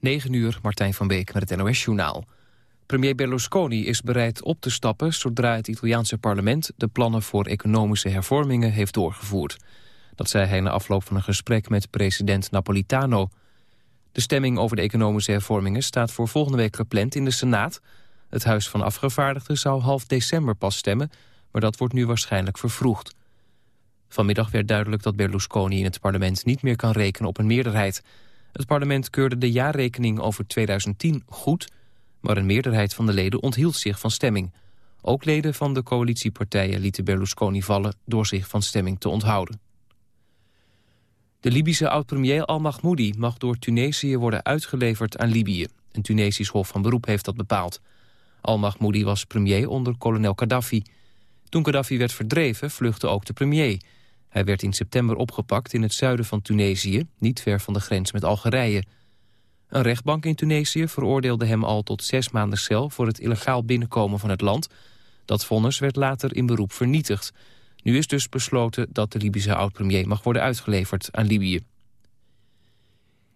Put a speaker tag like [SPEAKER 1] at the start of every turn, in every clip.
[SPEAKER 1] 9 uur, Martijn van Beek met het NOS-journaal. Premier Berlusconi is bereid op te stappen zodra het Italiaanse parlement de plannen voor economische hervormingen heeft doorgevoerd. Dat zei hij na afloop van een gesprek met president Napolitano. De stemming over de economische hervormingen staat voor volgende week gepland in de Senaat. Het Huis van Afgevaardigden zou half december pas stemmen, maar dat wordt nu waarschijnlijk vervroegd. Vanmiddag werd duidelijk dat Berlusconi in het parlement niet meer kan rekenen op een meerderheid. Het parlement keurde de jaarrekening over 2010 goed... maar een meerderheid van de leden onthield zich van stemming. Ook leden van de coalitiepartijen lieten Berlusconi vallen... door zich van stemming te onthouden. De Libische oud-premier al-Mahmoudi mag door Tunesië worden uitgeleverd aan Libië. Een Tunesisch hof van beroep heeft dat bepaald. Al-Mahmoudi was premier onder kolonel Gaddafi. Toen Gaddafi werd verdreven vluchtte ook de premier... Hij werd in september opgepakt in het zuiden van Tunesië, niet ver van de grens met Algerije. Een rechtbank in Tunesië veroordeelde hem al tot zes maanden cel voor het illegaal binnenkomen van het land. Dat vonnis werd later in beroep vernietigd. Nu is dus besloten dat de Libische oud-premier mag worden uitgeleverd aan Libië.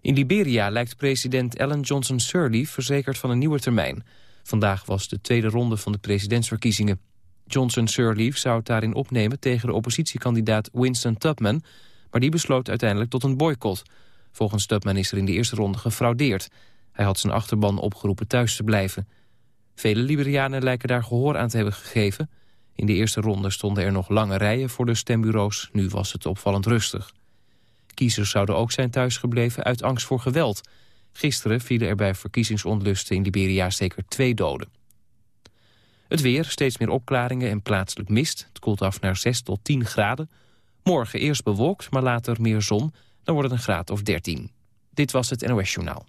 [SPEAKER 1] In Liberia lijkt president Ellen Johnson Sirleaf verzekerd van een nieuwe termijn. Vandaag was de tweede ronde van de presidentsverkiezingen. Johnson Sirleaf zou het daarin opnemen tegen de oppositiekandidaat Winston Tubman... maar die besloot uiteindelijk tot een boycott. Volgens Tubman is er in de eerste ronde gefraudeerd. Hij had zijn achterban opgeroepen thuis te blijven. Vele Liberianen lijken daar gehoor aan te hebben gegeven. In de eerste ronde stonden er nog lange rijen voor de stembureaus. Nu was het opvallend rustig. Kiezers zouden ook zijn thuisgebleven uit angst voor geweld. Gisteren vielen er bij verkiezingsonlusten in Liberia zeker twee doden. Het weer, steeds meer opklaringen en plaatselijk mist. Het koelt af naar 6 tot 10 graden. Morgen eerst bewolkt, maar later meer zon. Dan wordt het een graad of 13. Dit was het NOS Journaal.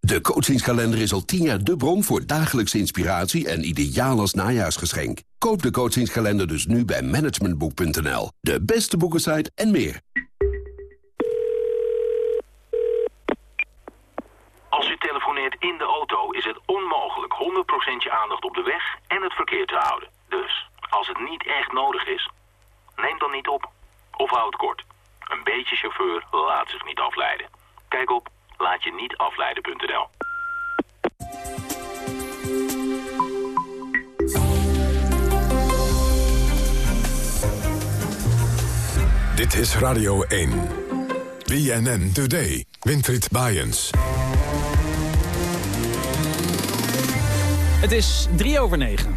[SPEAKER 2] De coachingskalender is al 10 jaar de bron voor dagelijkse inspiratie en ideaal als najaarsgeschenk. Koop de coachingskalender dus nu bij managementboek.nl. De beste boekensite en meer.
[SPEAKER 3] In de auto is het onmogelijk 100% je aandacht op de weg en het verkeer te houden. Dus, als het niet echt nodig is, neem dan niet op. Of houd kort. Een beetje chauffeur laat zich niet afleiden. Kijk op laatje-niet-afleiden.nl.
[SPEAKER 4] Dit is Radio 1. BNN Today. Winfried Bajens.
[SPEAKER 5] Het is drie over negen.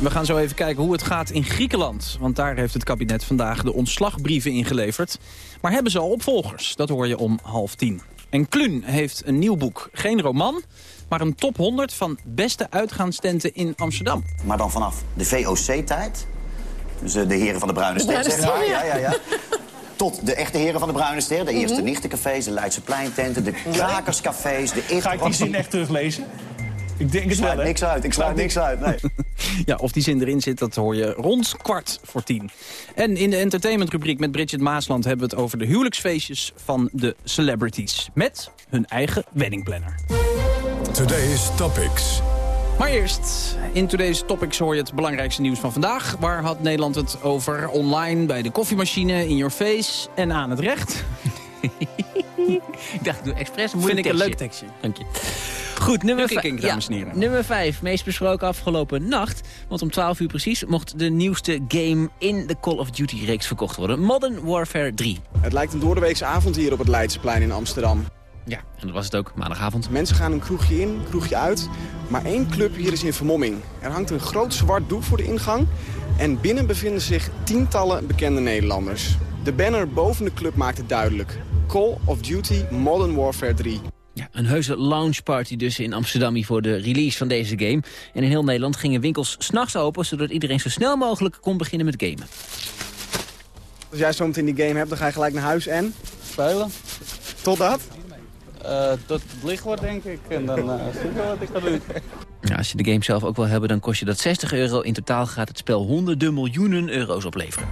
[SPEAKER 5] We gaan zo even kijken hoe het gaat in Griekenland. Want daar heeft het kabinet vandaag de ontslagbrieven ingeleverd. Maar hebben ze al opvolgers? Dat hoor je om half tien. En Kluun heeft een nieuw boek. Geen roman, maar een top 100 van beste uitgaanstenten in Amsterdam.
[SPEAKER 6] Maar dan vanaf de VOC-tijd. Dus eh, de heren van de Bruine Ster, zeg maar. Ja, ja, ja. Tot de echte heren van de Bruine Ster. De eerste mm nichtencafés, de Leidse pleintenten, de krakerscafés. De
[SPEAKER 7] Ga ik die zin echt teruglezen? Ik denk
[SPEAKER 6] het
[SPEAKER 7] wel,
[SPEAKER 6] niks uit. Ik sluit niks uit, nee.
[SPEAKER 5] ja, of die zin erin zit, dat hoor je rond kwart voor tien. En in de entertainmentrubriek met Bridget Maasland... hebben we het over de huwelijksfeestjes van de celebrities. Met hun eigen weddingplanner.
[SPEAKER 4] Today's Topics.
[SPEAKER 5] Maar eerst, in Today's Topics hoor je het belangrijkste nieuws van vandaag. Waar had Nederland het over? Online, bij de koffiemachine, in your face en aan het recht.
[SPEAKER 8] ik dacht, ik doe expres een
[SPEAKER 5] Vind ik een leuk tekstje.
[SPEAKER 8] Dank je. Goed, nummer
[SPEAKER 5] 5. dames en heren.
[SPEAKER 8] Nummer 5, meest besproken afgelopen nacht. Want om 12 uur precies mocht de nieuwste game in de Call of Duty-reeks verkocht worden. Modern Warfare 3.
[SPEAKER 9] Het lijkt een doordeweekse avond hier op het Leidseplein in Amsterdam.
[SPEAKER 8] Ja, en dat was het ook maandagavond.
[SPEAKER 9] Mensen gaan een kroegje in, een kroegje uit. Maar één club hier is in vermomming. Er hangt een groot zwart doek voor de ingang. En binnen bevinden zich tientallen bekende Nederlanders. De banner boven de club maakt het duidelijk. Call of Duty Modern Warfare 3.
[SPEAKER 8] Ja, een heuse launchparty dus in Amsterdam voor de release van deze game. En in heel Nederland gingen winkels s'nachts open... zodat iedereen zo snel mogelijk kon beginnen met gamen.
[SPEAKER 9] Als jij zo meteen die game hebt, dan ga je gelijk naar huis en?
[SPEAKER 10] Spelen.
[SPEAKER 9] Totdat?
[SPEAKER 10] Uh, tot het licht wordt, denk ik. En dan uh, zie ik wel wat ik ga doen.
[SPEAKER 8] Ja, als je de game zelf ook wil hebben, dan kost je dat 60 euro. In totaal gaat het spel honderden miljoenen euro's opleveren.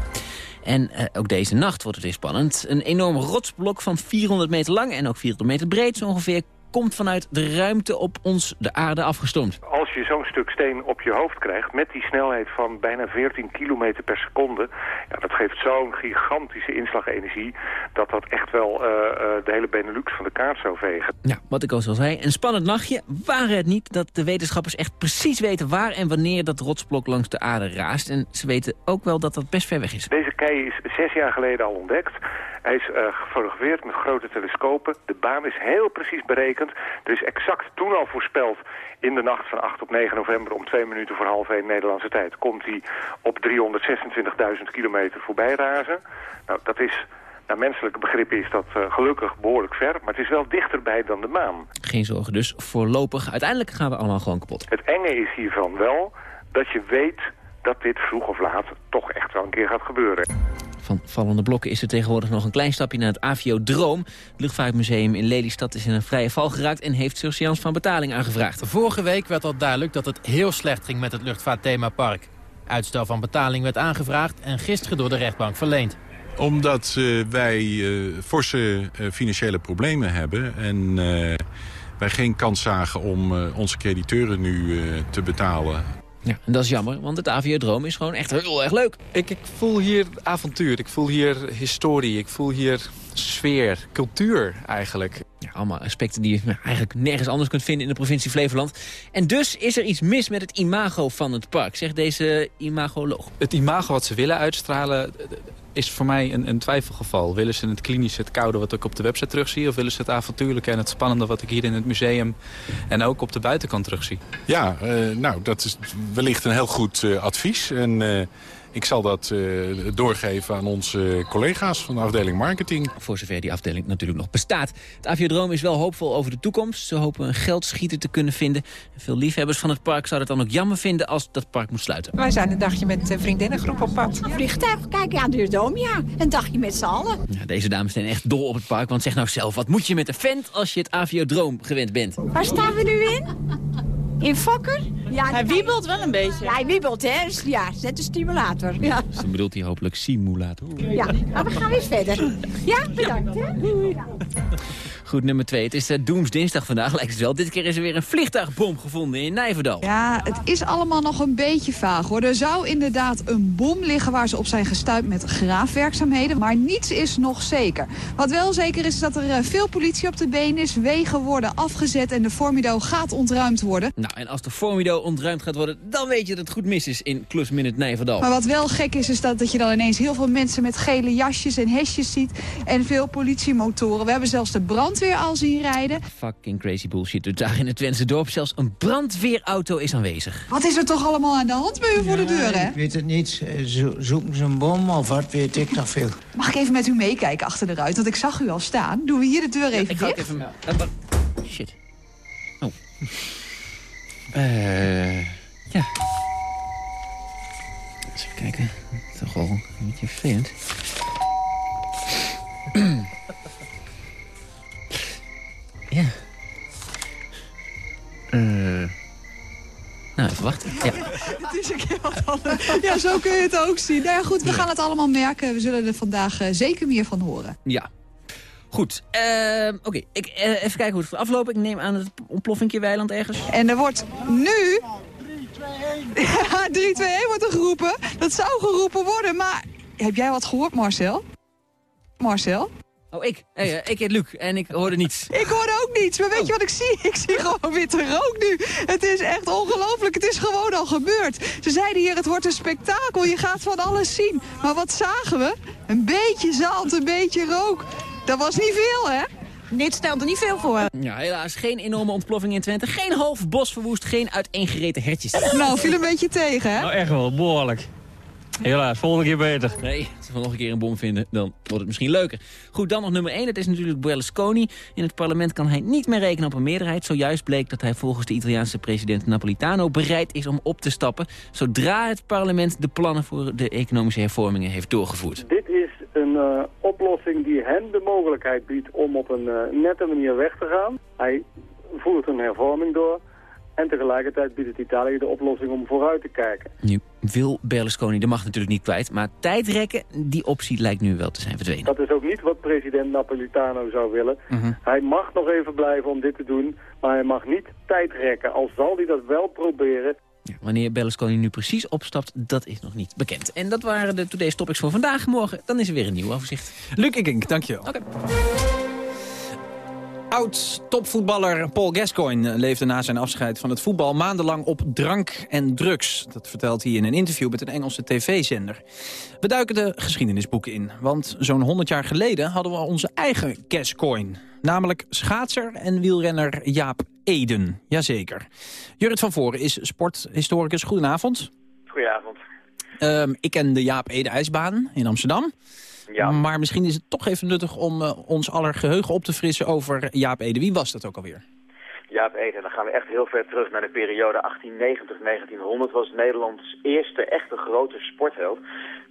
[SPEAKER 8] En uh, ook deze nacht wordt het weer spannend. Een enorm rotsblok van 400 meter lang en ook 400 meter breed zo ongeveer komt vanuit de ruimte op ons, de aarde, afgestormd.
[SPEAKER 11] Als je zo'n stuk steen op je hoofd krijgt met die snelheid van bijna 14 kilometer per seconde... Ja, dat geeft zo'n gigantische inslagenergie dat dat echt wel uh, uh, de hele Benelux van de kaart zou vegen.
[SPEAKER 8] Ja, wat ik al al zei, een spannend nachtje. Waren het niet dat de wetenschappers echt precies weten waar en wanneer dat rotsblok langs de aarde raast. En ze weten ook wel dat dat best ver weg is.
[SPEAKER 11] Deze kei is zes jaar geleden al ontdekt. Hij is uh, gefotografeerd met grote telescopen. De baan is heel precies berekend. Er is exact toen al voorspeld in de nacht van 8 op 9 november om twee minuten voor half 1 Nederlandse tijd komt hij op 326.000 kilometer voorbij razen. Nou, dat is naar menselijke begrippen is dat uh, gelukkig behoorlijk ver, maar het is wel dichterbij dan de maan.
[SPEAKER 8] Geen zorgen dus, voorlopig. Uiteindelijk gaan we allemaal gewoon kapot.
[SPEAKER 11] Het enge is hiervan wel dat je weet dat dit vroeg of laat toch echt wel een keer gaat gebeuren.
[SPEAKER 8] Van vallende blokken is er tegenwoordig nog een klein stapje naar het Aviodroom. Het luchtvaartmuseum in Lelystad is in een vrije val geraakt... en heeft surseance van betaling aangevraagd.
[SPEAKER 12] Vorige week werd al duidelijk dat het heel slecht ging met het luchtvaartthemapark. Uitstel van betaling werd aangevraagd en gisteren door de rechtbank verleend
[SPEAKER 13] omdat uh, wij uh, forse uh, financiële problemen hebben en wij geen kans zagen om onze crediteuren nu te betalen.
[SPEAKER 8] Ja, en dat is jammer, want het Aviodroom is gewoon echt heel erg leuk.
[SPEAKER 14] Ik, ik voel hier avontuur, ik voel hier historie, ik voel hier sfeer, cultuur eigenlijk.
[SPEAKER 8] Ja, allemaal aspecten die je eigenlijk nergens anders kunt vinden in de provincie Flevoland. En dus is er iets mis met het imago van het park, zegt deze imagoloog.
[SPEAKER 14] Het imago wat ze willen uitstralen is voor mij een, een, twijfelgeval. Willen ze het klinische, het koude wat ik op de website terugzie... of willen ze het avontuurlijke en het spannende wat ik hier in het museum... en ook op de buitenkant terugzie?
[SPEAKER 13] Ja, uh, nou, dat is wellicht een heel goed uh, advies. En uh, ik zal dat uh, doorgeven aan onze collega's van de afdeling marketing.
[SPEAKER 8] Voor zover die afdeling natuurlijk nog bestaat. Het Aviodroom is wel hoopvol over de toekomst. Ze hopen een geldschieter te kunnen vinden. veel liefhebbers van het park zouden het dan ook jammer vinden als dat park moet sluiten.
[SPEAKER 15] Wij zijn een dagje met een vriendinnengroep op pad.
[SPEAKER 16] Vliegtuig, kijk aan de Dom, ja. Een dagje met z'n allen.
[SPEAKER 8] Ja, deze dames zijn echt dol op het park. Want zeg nou zelf, wat moet je met een vent als je het Aviodroom gewend bent?
[SPEAKER 16] Waar staan we nu in? In Fokker?
[SPEAKER 17] Ja, hij wiebelt wel een beetje.
[SPEAKER 16] Ja, hij wiebelt, hè? Dus ja, zet de stimulator. Ja.
[SPEAKER 8] Dus dan bedoelt hij hopelijk simulator.
[SPEAKER 16] Ja, maar we gaan weer verder. Ja, bedankt, hè? Ja.
[SPEAKER 8] Goed, nummer twee. Het is uh, Doomsdinsdag vandaag, lijkt het wel. Dit keer is er weer een vliegtuigbom gevonden in Nijverdal.
[SPEAKER 18] Ja, het is allemaal nog een beetje vaag, hoor. Er zou inderdaad een bom liggen waar ze op zijn gestuurd met graafwerkzaamheden. Maar niets is nog zeker. Wat wel zeker is, is dat er uh, veel politie op de been is. Wegen worden afgezet en de Formido gaat ontruimd worden.
[SPEAKER 8] Nou, en als de Formido ontruimd gaat worden, dan weet je dat het goed mis is in Klusminute Nijverdal.
[SPEAKER 18] Maar wat wel gek is, is dat, dat je dan ineens heel veel mensen met gele jasjes en hesjes ziet. En veel politiemotoren. We hebben zelfs de brandweer al zien rijden.
[SPEAKER 8] Fucking crazy bullshit. Dus daar in het Twentse dorp zelfs een brandweerauto is aanwezig.
[SPEAKER 18] Wat is er toch allemaal aan de hand bij u voor de deur, hè?
[SPEAKER 19] Ik weet het niet. Zo, zoeken ze een bom of wat weet ik nog veel.
[SPEAKER 18] Mag ik even met u meekijken achter de ruit? Want ik zag u al staan. Doen we hier de deur even
[SPEAKER 8] ja, ik
[SPEAKER 18] dicht?
[SPEAKER 8] Even... Shit. Oh. Uh, ja. Eens even kijken. Toch wel een beetje vervelend. Ja. Uh, nou, even wachten. Ja.
[SPEAKER 18] het is een keer wat anders. Ja, zo kun je het ook zien. Nou ja, goed, we gaan het allemaal merken. We zullen er vandaag uh, zeker meer van horen.
[SPEAKER 8] Ja. Goed, uh, oké. Okay. Ik uh, Even kijken hoe het gaat aflopen. Ik neem aan het ontploffingje weiland ergens.
[SPEAKER 18] En er wordt nu... 3, 2, 1. Ja, 3, 2, 1 wordt er geroepen. Dat zou geroepen worden, maar... Heb jij wat gehoord, Marcel? Marcel?
[SPEAKER 8] Oh, ik. Hey, ik heet Luc en ik hoorde niets.
[SPEAKER 18] Ik hoorde ook niets, maar weet oh. je wat ik zie? Ik zie gewoon witte rook nu. Het is echt ongelooflijk, het is gewoon al gebeurd. Ze zeiden hier, het wordt een spektakel, je gaat van alles zien. Maar wat zagen we? Een beetje zand, een beetje rook. Dat was niet veel, hè?
[SPEAKER 17] Dit stelt er niet veel voor.
[SPEAKER 8] Ja, helaas. Geen enorme ontploffing in Twente. Geen half bos verwoest. Geen uiteengereten hertjes.
[SPEAKER 18] Nou, viel een beetje tegen, hè?
[SPEAKER 20] Nou, echt wel. Behoorlijk. Helaas, volgende keer beter.
[SPEAKER 8] Nee, als we nog een keer een bom vinden, dan wordt het misschien leuker. Goed, dan nog nummer 1. Dat is natuurlijk Berlusconi. In het parlement kan hij niet meer rekenen op een meerderheid. Zojuist bleek dat hij volgens de Italiaanse president Napolitano bereid is om op te stappen... zodra het parlement de plannen voor de economische hervormingen heeft doorgevoerd.
[SPEAKER 11] Dit is een uh, oplossing die hem de mogelijkheid biedt om op een uh, nette manier weg te gaan. Hij voert een hervorming door... En tegelijkertijd biedt het Italië de oplossing om vooruit te kijken.
[SPEAKER 8] wil Berlusconi, dat mag natuurlijk niet kwijt. Maar tijdrekken, die optie lijkt nu wel te zijn verdwenen.
[SPEAKER 21] Dat is ook niet wat president Napolitano zou willen. Hij mag nog even blijven om dit te doen, maar hij mag niet tijdrekken. Al zal hij dat wel proberen.
[SPEAKER 8] Ja, wanneer Berlusconi nu precies opstapt, dat is nog niet bekend. En dat waren de Today's Topics voor vandaag. Morgen dan is er weer een nieuw overzicht.
[SPEAKER 5] Luc Ikink, dankjewel.
[SPEAKER 8] Oké.
[SPEAKER 5] Oud-topvoetballer Paul Gascoigne leefde na zijn afscheid van het voetbal maandenlang op drank en drugs. Dat vertelt hij in een interview met een Engelse tv-zender. We duiken de geschiedenisboeken in, want zo'n 100 jaar geleden hadden we onze eigen Gascoigne. Namelijk schaatser en wielrenner Jaap Eden, jazeker. Jurrit van Voren is sporthistoricus. Goedenavond.
[SPEAKER 22] Goedenavond.
[SPEAKER 5] Um, ik ken de Jaap Ede ijsbaan in Amsterdam.
[SPEAKER 22] Ja.
[SPEAKER 5] Maar misschien is het toch even nuttig om uh, ons aller geheugen op te frissen over Jaap Ede. Wie was dat ook alweer?
[SPEAKER 22] Jaap Ede, dan gaan we echt heel ver terug naar de periode 1890-1900. Was Nederlands eerste echte grote sportheld.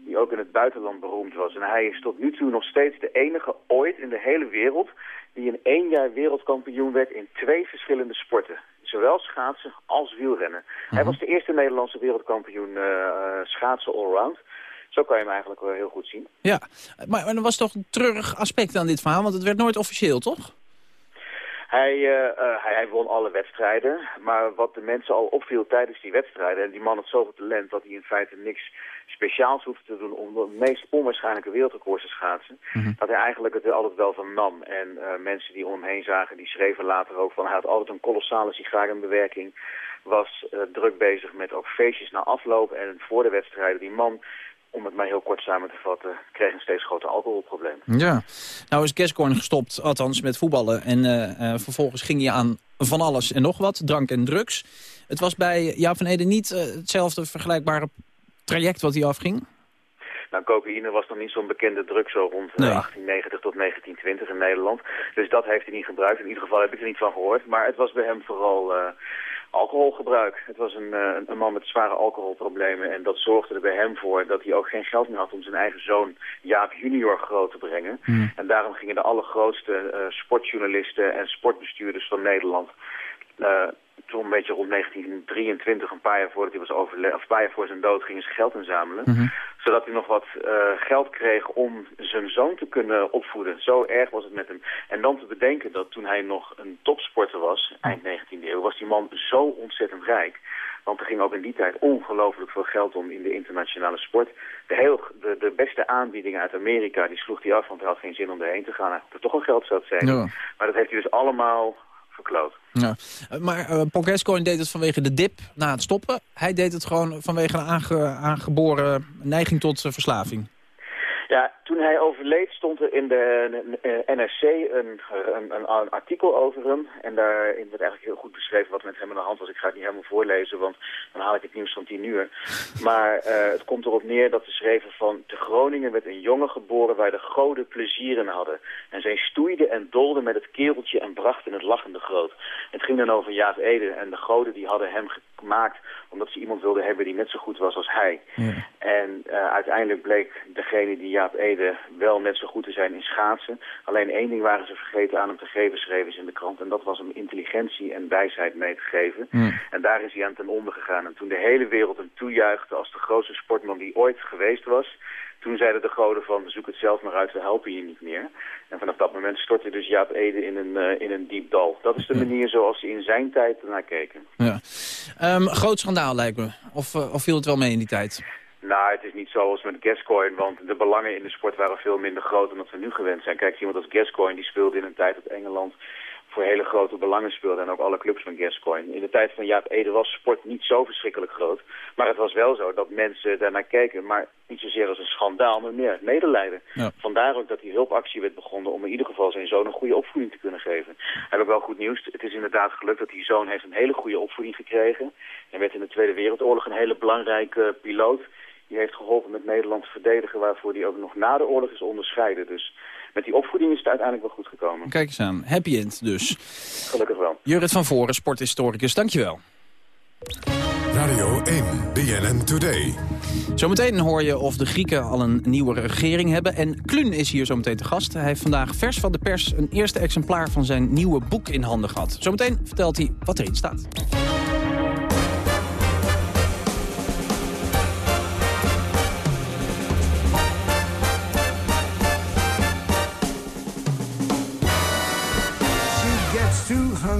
[SPEAKER 22] Die ook in het buitenland beroemd was. En hij is tot nu toe nog steeds de enige ooit in de hele wereld... die in één jaar wereldkampioen werd in twee verschillende sporten. Zowel schaatsen als wielrennen. Hij was de eerste Nederlandse wereldkampioen uh, schaatsen allround. Zo kan je hem eigenlijk wel heel goed zien.
[SPEAKER 5] Ja, maar, maar er was toch een treurig aspect aan dit verhaal, want het werd nooit officieel, toch?
[SPEAKER 22] Hij, uh, uh, hij, hij, won alle wedstrijden, maar wat de mensen al opviel tijdens die wedstrijden... en die man had zoveel talent dat hij in feite niks speciaals hoefde te doen... om de meest onwaarschijnlijke wereldrecords te schaatsen... Mm -hmm. dat hij eigenlijk het altijd wel van nam. En uh, mensen die om hem heen zagen, die schreven later ook van... hij had altijd een kolossale sigarenbewerking... was druk bezig met ook feestjes na afloop en voor de wedstrijden. Die man om het maar heel kort samen te vatten, kreeg een steeds groter alcoholprobleem.
[SPEAKER 5] Ja, nou is Gascoigne gestopt, althans met voetballen. En uh, uh, vervolgens ging hij aan van alles en nog wat, drank en drugs. Het was bij Jaap van Ede niet uh, hetzelfde vergelijkbare traject wat hij afging?
[SPEAKER 22] Nou, cocaïne was nog niet zo'n bekende drug zo rond nee. 1890 tot 1920 in Nederland. Dus dat heeft hij niet gebruikt. In ieder geval heb ik er niet van gehoord. Maar het was bij hem vooral alcoholgebruik. Het was een, uh, een man met zware alcoholproblemen en dat zorgde er bij hem voor dat hij ook geen geld meer had om zijn eigen zoon Jaap junior groot te brengen. Mm. En daarom gingen de allergrootste uh, sportjournalisten en sportbestuurders van Nederland uh, toen een beetje rond 1923, een paar jaar voordat hij was overleden, of een paar jaar voor zijn dood, gingen ze geld inzamelen.
[SPEAKER 5] Mhm.
[SPEAKER 22] Mm -hmm. Zodat hij nog wat uh, geld kreeg om zijn zoon te kunnen opvoeden. Zo erg was het met hem. En dan te bedenken dat toen hij nog een topsporter was, eind 19e eeuw, was die man zo ontzettend rijk. Want er ging ook in die tijd ongelooflijk veel geld om in de internationale sport. De, heel, de, de beste aanbiedingen uit Amerika, die sloeg hij af, want hij had geen zin om erheen te gaan. Hij had er toch een geld zat zijn.
[SPEAKER 5] Ja.
[SPEAKER 22] Maar dat heeft hij dus allemaal
[SPEAKER 5] Ja. Maar uh, deed het vanwege de dip na het stoppen. Hij deed het gewoon vanwege een aange, aangeboren neiging tot uh, verslaving.
[SPEAKER 22] Ja, toen hij overleed stond er in de NRC een, een, artikel over hem. En daarin werd eigenlijk heel goed beschreven wat met hem aan de hand was. Ik ga het niet helemaal voorlezen, want dan haal ik het nieuws van tien uur. Maar uh, het komt erop neer dat ze schreven van... te Groningen werd een jongen geboren waar de goden plezier in hadden. En zij stoeide en dolde met het kereltje en brachten het lachende groot. Het ging dan over Jaap Ede en de goden die hadden hem gemaakt... omdat ze iemand wilden hebben die net zo goed was als hij.
[SPEAKER 5] Ja.
[SPEAKER 22] En uh, uiteindelijk bleek degene die Jaap Ede wel net zo goed te zijn in schaatsen. Alleen één ding waren ze vergeten aan hem te geven, schreven ze in de krant. En dat was hem intelligentie en wijsheid mee te geven. En daar is hij aan ten onder gegaan. En toen de hele wereld hem toejuichte als de grootste sportman die ooit geweest was... Toen zeiden de goden van, zoek het zelf maar uit, we helpen je niet meer. En vanaf dat moment stortte dus Jaap Ede in een, uh, in een diep dal. Dat is de manier zoals ze in zijn tijd ernaar keken.
[SPEAKER 5] Ja. Um, groot schandaal lijkt me. Of, uh, of viel het wel mee in die tijd?
[SPEAKER 22] Nou, het is niet zoals met Gascoigne, want de belangen in de sport waren veel minder groot dan dat we nu gewend zijn. Kijk, iemand als Gascoigne, die speelde in een tijd dat Engeland voor hele grote belangen speelde en ook alle clubs van Gascoigne. In de tijd van Jaap Ede was sport niet zo verschrikkelijk groot, maar het was wel zo dat mensen daarnaar keken, maar niet zozeer als een schandaal, maar meer medelijden.
[SPEAKER 5] Ja.
[SPEAKER 22] Vandaar ook dat die hulpactie werd begonnen om in ieder geval zijn zoon een goede opvoeding te kunnen geven. Heb ik wel goed nieuws. Het is inderdaad gelukt dat die zoon heeft een hele goede opvoeding gekregen. Hij werd in de Tweede Wereldoorlog een hele belangrijke piloot. Die heeft geholpen met Nederland te verdedigen, waarvoor die ook nog na de oorlog is onderscheiden. Dus met die opvoeding is het uiteindelijk wel goed gekomen.
[SPEAKER 5] Kijk eens aan. Happy end dus.
[SPEAKER 22] Gelukkig wel.
[SPEAKER 5] Jurrit van Voren, sporthistoricus. Dankjewel.
[SPEAKER 4] Radio 1, BNN Today.
[SPEAKER 5] Zometeen hoor je of de Grieken al een nieuwe regering hebben. En Klun is hier zometeen te gast. Hij heeft vandaag vers van de pers een eerste exemplaar van zijn nieuwe boek in handen gehad. Zometeen vertelt hij wat erin staat.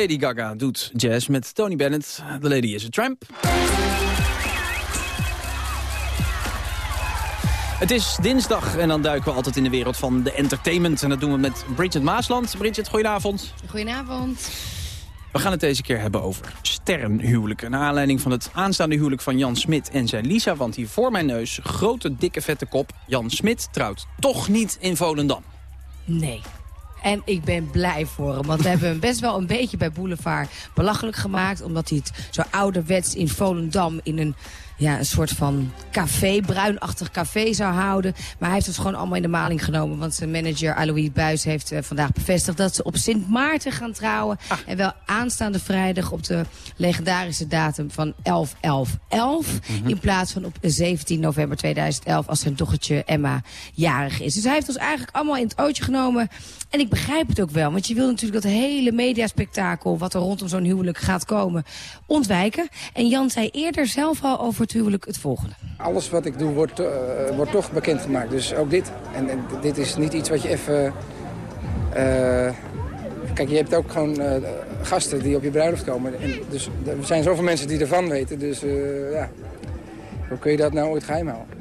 [SPEAKER 23] Lady
[SPEAKER 5] Gaga doet jazz met Tony Bennett. The Lady is a Tramp. Het is dinsdag en dan duiken we altijd in de wereld van de entertainment. En dat doen we met Bridget Maasland. Bridget, goedenavond.
[SPEAKER 24] Goedenavond.
[SPEAKER 5] We gaan het deze keer hebben over sterrenhuwelijken. Naar aanleiding van het aanstaande huwelijk van Jan Smit en zijn Lisa. Want hier voor mijn neus, grote dikke vette kop. Jan Smit trouwt toch niet in Volendam.
[SPEAKER 24] Nee. En ik ben blij voor hem. Want we hebben hem best wel een beetje bij Boulevard belachelijk gemaakt. Omdat hij het zo ouderwets in Volendam in een, ja, een soort van café, bruinachtig café zou houden. Maar hij heeft het gewoon allemaal in de maling genomen. Want zijn manager Alois Buis heeft eh, vandaag bevestigd dat ze op Sint Maarten gaan trouwen. En wel aanstaande vrijdag op de legendarische datum van 11-11-11. In plaats van op 17 november 2011 als zijn dochtertje Emma jarig is. Dus hij heeft ons eigenlijk allemaal in het ootje genomen. En ik begrijp het ook wel. Want je wil natuurlijk dat hele mediaspectakel... wat er rondom zo'n huwelijk gaat komen, ontwijken. En Jan zei eerder zelf al over het huwelijk het volgende.
[SPEAKER 25] Alles wat ik doe wordt, eh, wordt toch bekendgemaakt. Dus ook dit. En, en dit is niet iets wat je even... eh, kijk, je hebt ook gewoon eh, gasten die op je bruiloft komen. En dus er zijn zoveel mensen die ervan weten. Dus ja, hoe kun je dat nou ooit geheim houden?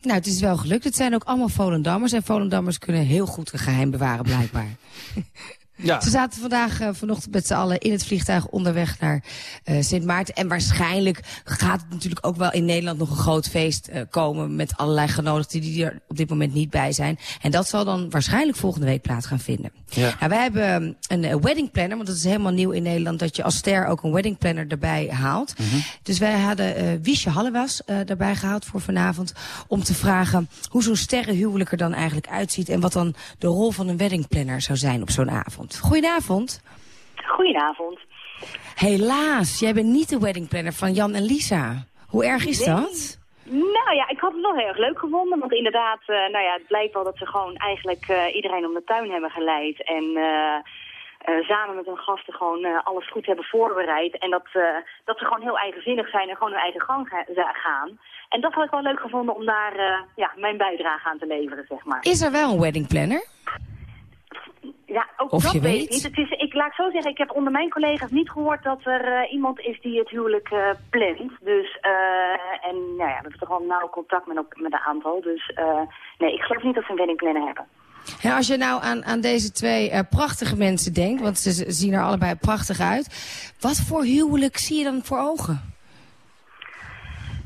[SPEAKER 24] Nou, het is wel gelukt. Het zijn ook allemaal Volendammers. En Volendammers kunnen heel goed een geheim bewaren, blijkbaar.
[SPEAKER 5] Ja.
[SPEAKER 24] Ze zaten vandaag uh, vanochtend met z'n allen in het vliegtuig onderweg naar uh, Sint Maarten. En waarschijnlijk gaat het natuurlijk ook wel in Nederland nog een groot feest uh, komen... met allerlei genodigden die er op dit moment niet bij zijn. En dat zal dan waarschijnlijk volgende week plaats gaan vinden.
[SPEAKER 5] Ja.
[SPEAKER 24] Nou, wij hebben een wedding planner, want dat is helemaal nieuw in Nederland... dat je als ster ook een wedding planner erbij haalt.
[SPEAKER 5] Mhm.
[SPEAKER 24] Dus wij hadden Wiesje Hallewas erbij gehaald voor vanavond... om te vragen hoe zo'n sterrenhuwelijk er dan eigenlijk uitziet... en wat dan de rol van een wedding planner zou zijn op zo'n avond. Goedenavond.
[SPEAKER 26] Goedenavond.
[SPEAKER 24] Helaas, jij bent niet de weddingplanner van Jan en Lisa. Hoe erg is
[SPEAKER 26] Nee.
[SPEAKER 24] dat?
[SPEAKER 26] Nou ja, ik had het wel heel erg leuk gevonden. Want inderdaad, eh, nou ja, het blijkt wel dat ze gewoon eigenlijk eh, iedereen om de tuin hebben geleid. En eh, samen met hun gasten gewoon alles goed hebben voorbereid. En dat, dat ze gewoon heel eigenzinnig zijn en gewoon hun eigen gang ga- gaan. En dat had ik wel leuk gevonden om daar ja, mijn bijdrage aan te leveren, zeg maar.
[SPEAKER 24] Is er wel een weddingplanner?
[SPEAKER 26] Ja, ook
[SPEAKER 24] Of
[SPEAKER 26] dat
[SPEAKER 24] je
[SPEAKER 26] weet ik niet. Het is, ik laat zo zeggen, ik heb onder mijn collega's niet gehoord dat er eh, iemand is die het huwelijk eh, plant. Dus, eh, en nou ja, we hebben toch wel nauw contact met, ook, met een aantal. Dus eh, nee, ik geloof niet dat ze een weddingplanner hebben.
[SPEAKER 24] En als je nou aan, aan deze twee prachtige mensen denkt, want ze zien er allebei prachtig uit. Wat voor huwelijk zie je dan voor ogen?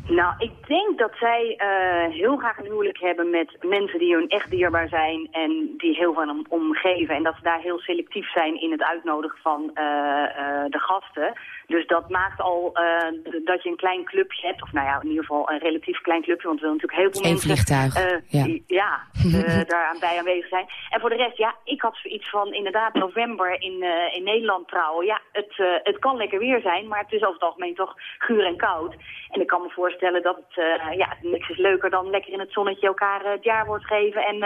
[SPEAKER 26] Nou, ik denk dat zij eh, heel graag een huwelijk hebben met mensen die hun echt dierbaar zijn en die heel van hem omgeven. En dat ze daar heel selectief zijn in het uitnodigen van eh, eh, de gasten. Dus dat maakt al eh, dat je een klein clubje hebt, of nou ja, in ieder geval een relatief klein clubje, want er willen natuurlijk heel veel
[SPEAKER 24] Eén
[SPEAKER 26] mensen
[SPEAKER 24] vliegtuig,
[SPEAKER 26] eh,
[SPEAKER 24] ja.
[SPEAKER 26] ja, eh, daaraan bij aanwezig zijn. En voor de rest, ja, ik had zoiets van inderdaad november in, in Nederland trouwen. Ja, het, het kan lekker weer zijn, maar het is over het algemeen toch guur en koud. En ik kan me voorstellen dat het, ja, niks is leuker dan lekker in het zonnetje elkaar het jaarwoord geven. En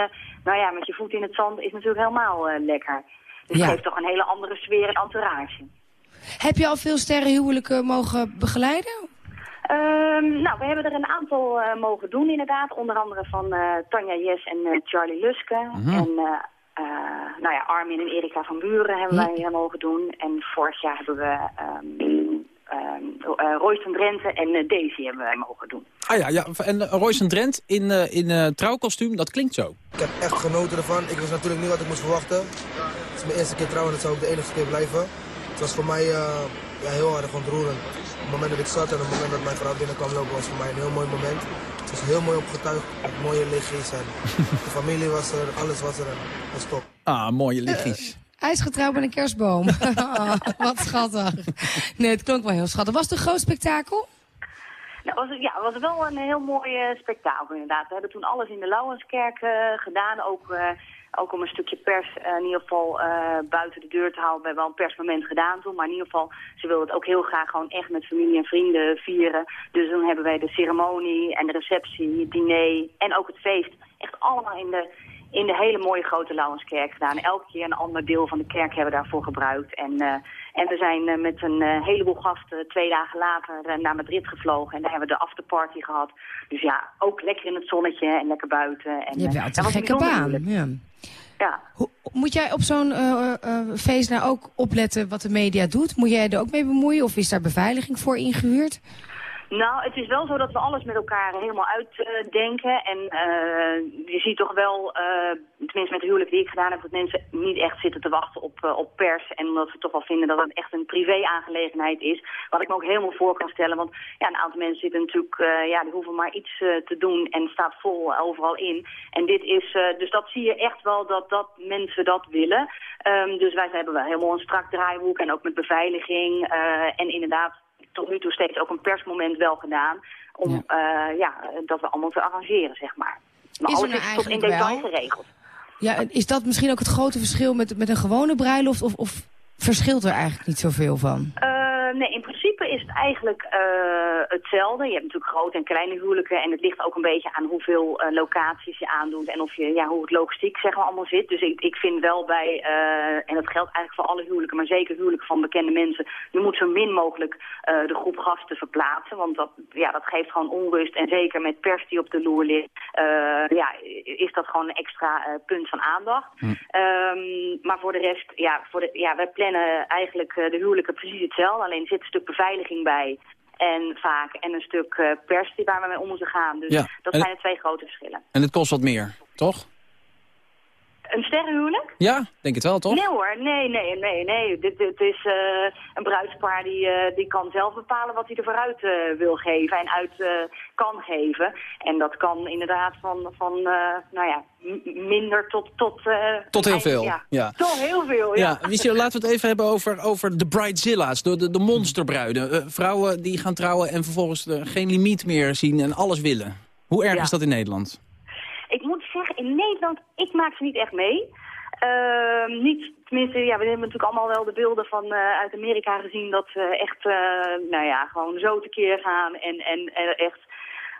[SPEAKER 26] nou ja, met je voet in het zand is natuurlijk helemaal lekker. Dus
[SPEAKER 24] Ja.
[SPEAKER 26] het geeft toch een hele andere sfeer en entourage.
[SPEAKER 24] Heb je al veel sterrenhuwelijken mogen begeleiden?
[SPEAKER 26] Ehm, nou, we hebben er een aantal eh, mogen doen inderdaad. Onder andere van eh, Tanja Jes en eh, Charlie Luske.
[SPEAKER 24] Mhm.
[SPEAKER 26] En eh, eh, nou ja, Armin en Erika van Buren hebben wij eh, mogen doen. En vorig jaar hebben we ehm ehm eh, Royce van Drenthe en Daisy hebben wij mogen doen.
[SPEAKER 5] Ah ja, ja en uh, Royce en Drent in, eh, in eh, trouwkostuum, dat klinkt zo.
[SPEAKER 27] Ik heb echt genoten ervan. Ik wist natuurlijk niet wat ik moest verwachten. Het is mijn eerste keer trouwen en dat zou ook de enige keer blijven. Het was voor mij eh, ja, heel erg ontroerend. Het moment dat ik zat en op het moment dat mijn vrouw binnenkwam lopen was voor mij een heel mooi moment. Het was heel mooi opgetuigd, met mooie lichtjes en de familie was er, alles was er en dat was top.
[SPEAKER 5] Ah, mooie lichtjes.
[SPEAKER 24] Hij is getrouwd met een kerstboom. Oh, wat schattig. Nee, het klonk wel heel schattig. Was het een groot spektakel?
[SPEAKER 26] Nou, was, het- ja, het was wel een heel mooi eh, spektakel inderdaad. We hebben toen alles in de Lauwenskerk eh, gedaan. Ook, eh, ook om een stukje pers eh, in ieder geval eh, buiten de deur te houden. We hebben wel een persmoment gedaan toen. Maar in ieder geval, ze wilden het ook heel graag gewoon echt met familie en vrienden vieren. Dus toen hebben wij de ceremonie en de receptie, het diner en ook het feest. Echt allemaal in de, in de hele mooie grote Lauwenskerk gedaan. Elke keer een ander deel van de kerk hebben we daarvoor gebruikt. En, eh, en we zijn met een heleboel gasten twee dagen later naar Madrid gevlogen. En daar hebben we de afterparty gehad. Dus ja, ook lekker in het zonnetje en lekker buiten. En,
[SPEAKER 24] Je hebt wel een gekke baan.
[SPEAKER 26] natuurlijk.
[SPEAKER 24] Ja.
[SPEAKER 26] Ja.
[SPEAKER 24] Moet jij op zo'n eh, eh, feest nou ook opletten wat de media doet? Moet jij er ook mee bemoeien of is daar beveiliging voor ingehuurd?
[SPEAKER 26] Nou, het is wel zo dat we alles met elkaar helemaal uitdenken. en eh, je ziet toch wel, eh, tenminste met de huwelijk die ik gedaan heb, dat mensen niet echt zitten te wachten op, eh, op pers. En omdat ze toch wel vinden dat het echt een privé-aangelegenheid is. Wat ik me ook helemaal voor kan stellen. Want ja, een aantal mensen zitten natuurlijk, ja, die hoeven maar iets te doen en staat vol overal in. En dit is, dus dat zie je echt wel dat, dat mensen dat willen. Ehm, dus wij hebben wel helemaal een strak draaiboek en ook met beveiliging. en inderdaad tot nu toe steeds ook een persmoment wel gedaan. Om ja. ja, dat we allemaal te arrangeren, zeg maar. Maar
[SPEAKER 24] Is
[SPEAKER 26] alles
[SPEAKER 24] nou
[SPEAKER 26] is tot in detail
[SPEAKER 24] wel-
[SPEAKER 26] geregeld.
[SPEAKER 24] Ja, is dat misschien ook het grote verschil met, met een gewone bruiloft? Of, of verschilt er eigenlijk niet zoveel van?
[SPEAKER 26] Eh, nee, in is het eigenlijk eh, hetzelfde. Je hebt natuurlijk grote en kleine huwelijken. En het ligt ook een beetje aan hoeveel eh, locaties je aandoet. En of je, ja, hoe het logistiek zeg maar, allemaal zit. Dus ik, ik vind wel bij, eh, en dat geldt eigenlijk voor alle huwelijken, maar zeker huwelijken van bekende mensen. Je moet zo min mogelijk de groep gasten verplaatsen. Want dat, ja, dat geeft gewoon onrust. En zeker met pers die op de loer ligt, ja, is dat gewoon een extra punt van aandacht. Ehm, maar voor de rest, ja, voor de, ja, wij plannen eigenlijk de huwelijken precies hetzelfde. Alleen zit een stuk beveiliging bij. En vaak. En een stuk eh, pers die waar we mee om moeten gaan. Dus
[SPEAKER 5] Ja,
[SPEAKER 26] dat
[SPEAKER 5] en-
[SPEAKER 26] zijn de twee grote verschillen.
[SPEAKER 5] En het kost wat meer, toch?
[SPEAKER 26] Een sterrenhuwelijk?
[SPEAKER 5] Ja, denk het wel, toch?
[SPEAKER 26] Nee hoor, nee, nee, nee, nee. Dit, dit is eh, een bruidspaar die, eh, die kan zelf bepalen wat hij er vooruit eh, wil geven en uit kan geven. En dat kan inderdaad van, van nou ja, minder tot... Tot,
[SPEAKER 5] Tot heel
[SPEAKER 26] eind-
[SPEAKER 5] veel,
[SPEAKER 26] Ja.
[SPEAKER 5] ja.
[SPEAKER 26] Tot heel veel, ja.
[SPEAKER 5] Ja, Michel, laten we het even hebben over, over de bridezilla's, de, de, de monsterbruiden. Vrouwen die gaan trouwen en vervolgens geen limiet meer zien en alles willen. Hoe erg
[SPEAKER 26] Ja.
[SPEAKER 5] is dat in Nederland?
[SPEAKER 26] In Nederland, ik maak ze niet echt mee. Ehm, niet, tenminste, ja, we hebben natuurlijk allemaal wel de beelden van eh, uit Amerika gezien dat ze echt, eh, nou ja, gewoon zo tekeer gaan en, en, en echt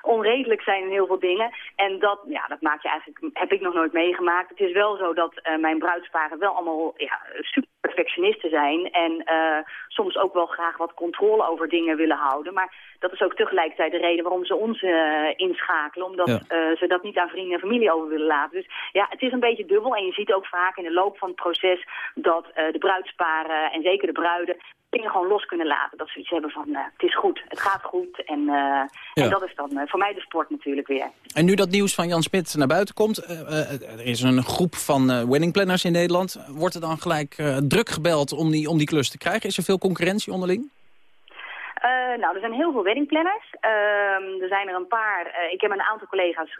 [SPEAKER 26] onredelijk zijn in heel veel dingen. En dat, ja, dat maak je eigenlijk, heb ik nog nooit meegemaakt. Het is wel zo dat eh, mijn bruidsparen wel allemaal ja, super perfectionisten zijn. En eh, soms ook wel graag wat controle over dingen willen houden. Maar dat is ook tegelijkertijd de reden waarom ze ons eh, inschakelen. Omdat
[SPEAKER 28] Ja.
[SPEAKER 26] ze dat niet aan vrienden en familie over willen laten. Dus ja, het is een beetje dubbel. En je ziet ook vaak in de loop van het proces dat de bruidsparen en zeker de bruiden dingen gewoon los kunnen laten. Dat ze iets hebben van, eh, het is goed, het gaat goed. En, eh,
[SPEAKER 5] Ja.
[SPEAKER 26] en dat is dan eh, voor mij de sport natuurlijk weer.
[SPEAKER 5] En nu dat nieuws van Jan Smit naar buiten komt... er is een groep van weddingplanners in Nederland. Wordt er dan gelijk druk gebeld om die, om die klus te krijgen? Is er veel concurrentie onderling?
[SPEAKER 26] Nou, er zijn heel veel weddingplanners. Ehm, er zijn er een paar. ik heb een aantal collega's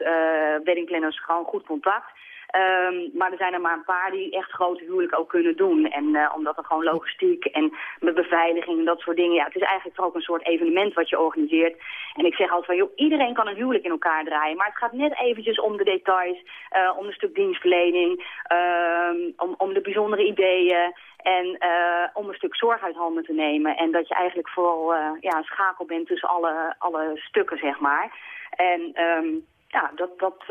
[SPEAKER 26] weddingplanners gewoon goed contact. Ehm, maar er zijn er maar een paar die echt grote huwelijken ook kunnen doen. En eh, omdat er gewoon logistiek en met beveiliging en dat soort dingen. Ja, het is eigenlijk ook een soort evenement wat je organiseert. En ik zeg altijd van, joh, iedereen kan een huwelijk in elkaar draaien. Maar het gaat net eventjes om de details, eh, om een stuk dienstverlening, ehm, om, om de bijzondere ideeën. En eh, om een stuk zorg uit handen te nemen. En dat je eigenlijk vooral ja, een schakel bent tussen alle, alle stukken, zeg maar. En ehm, ja, dat, dat,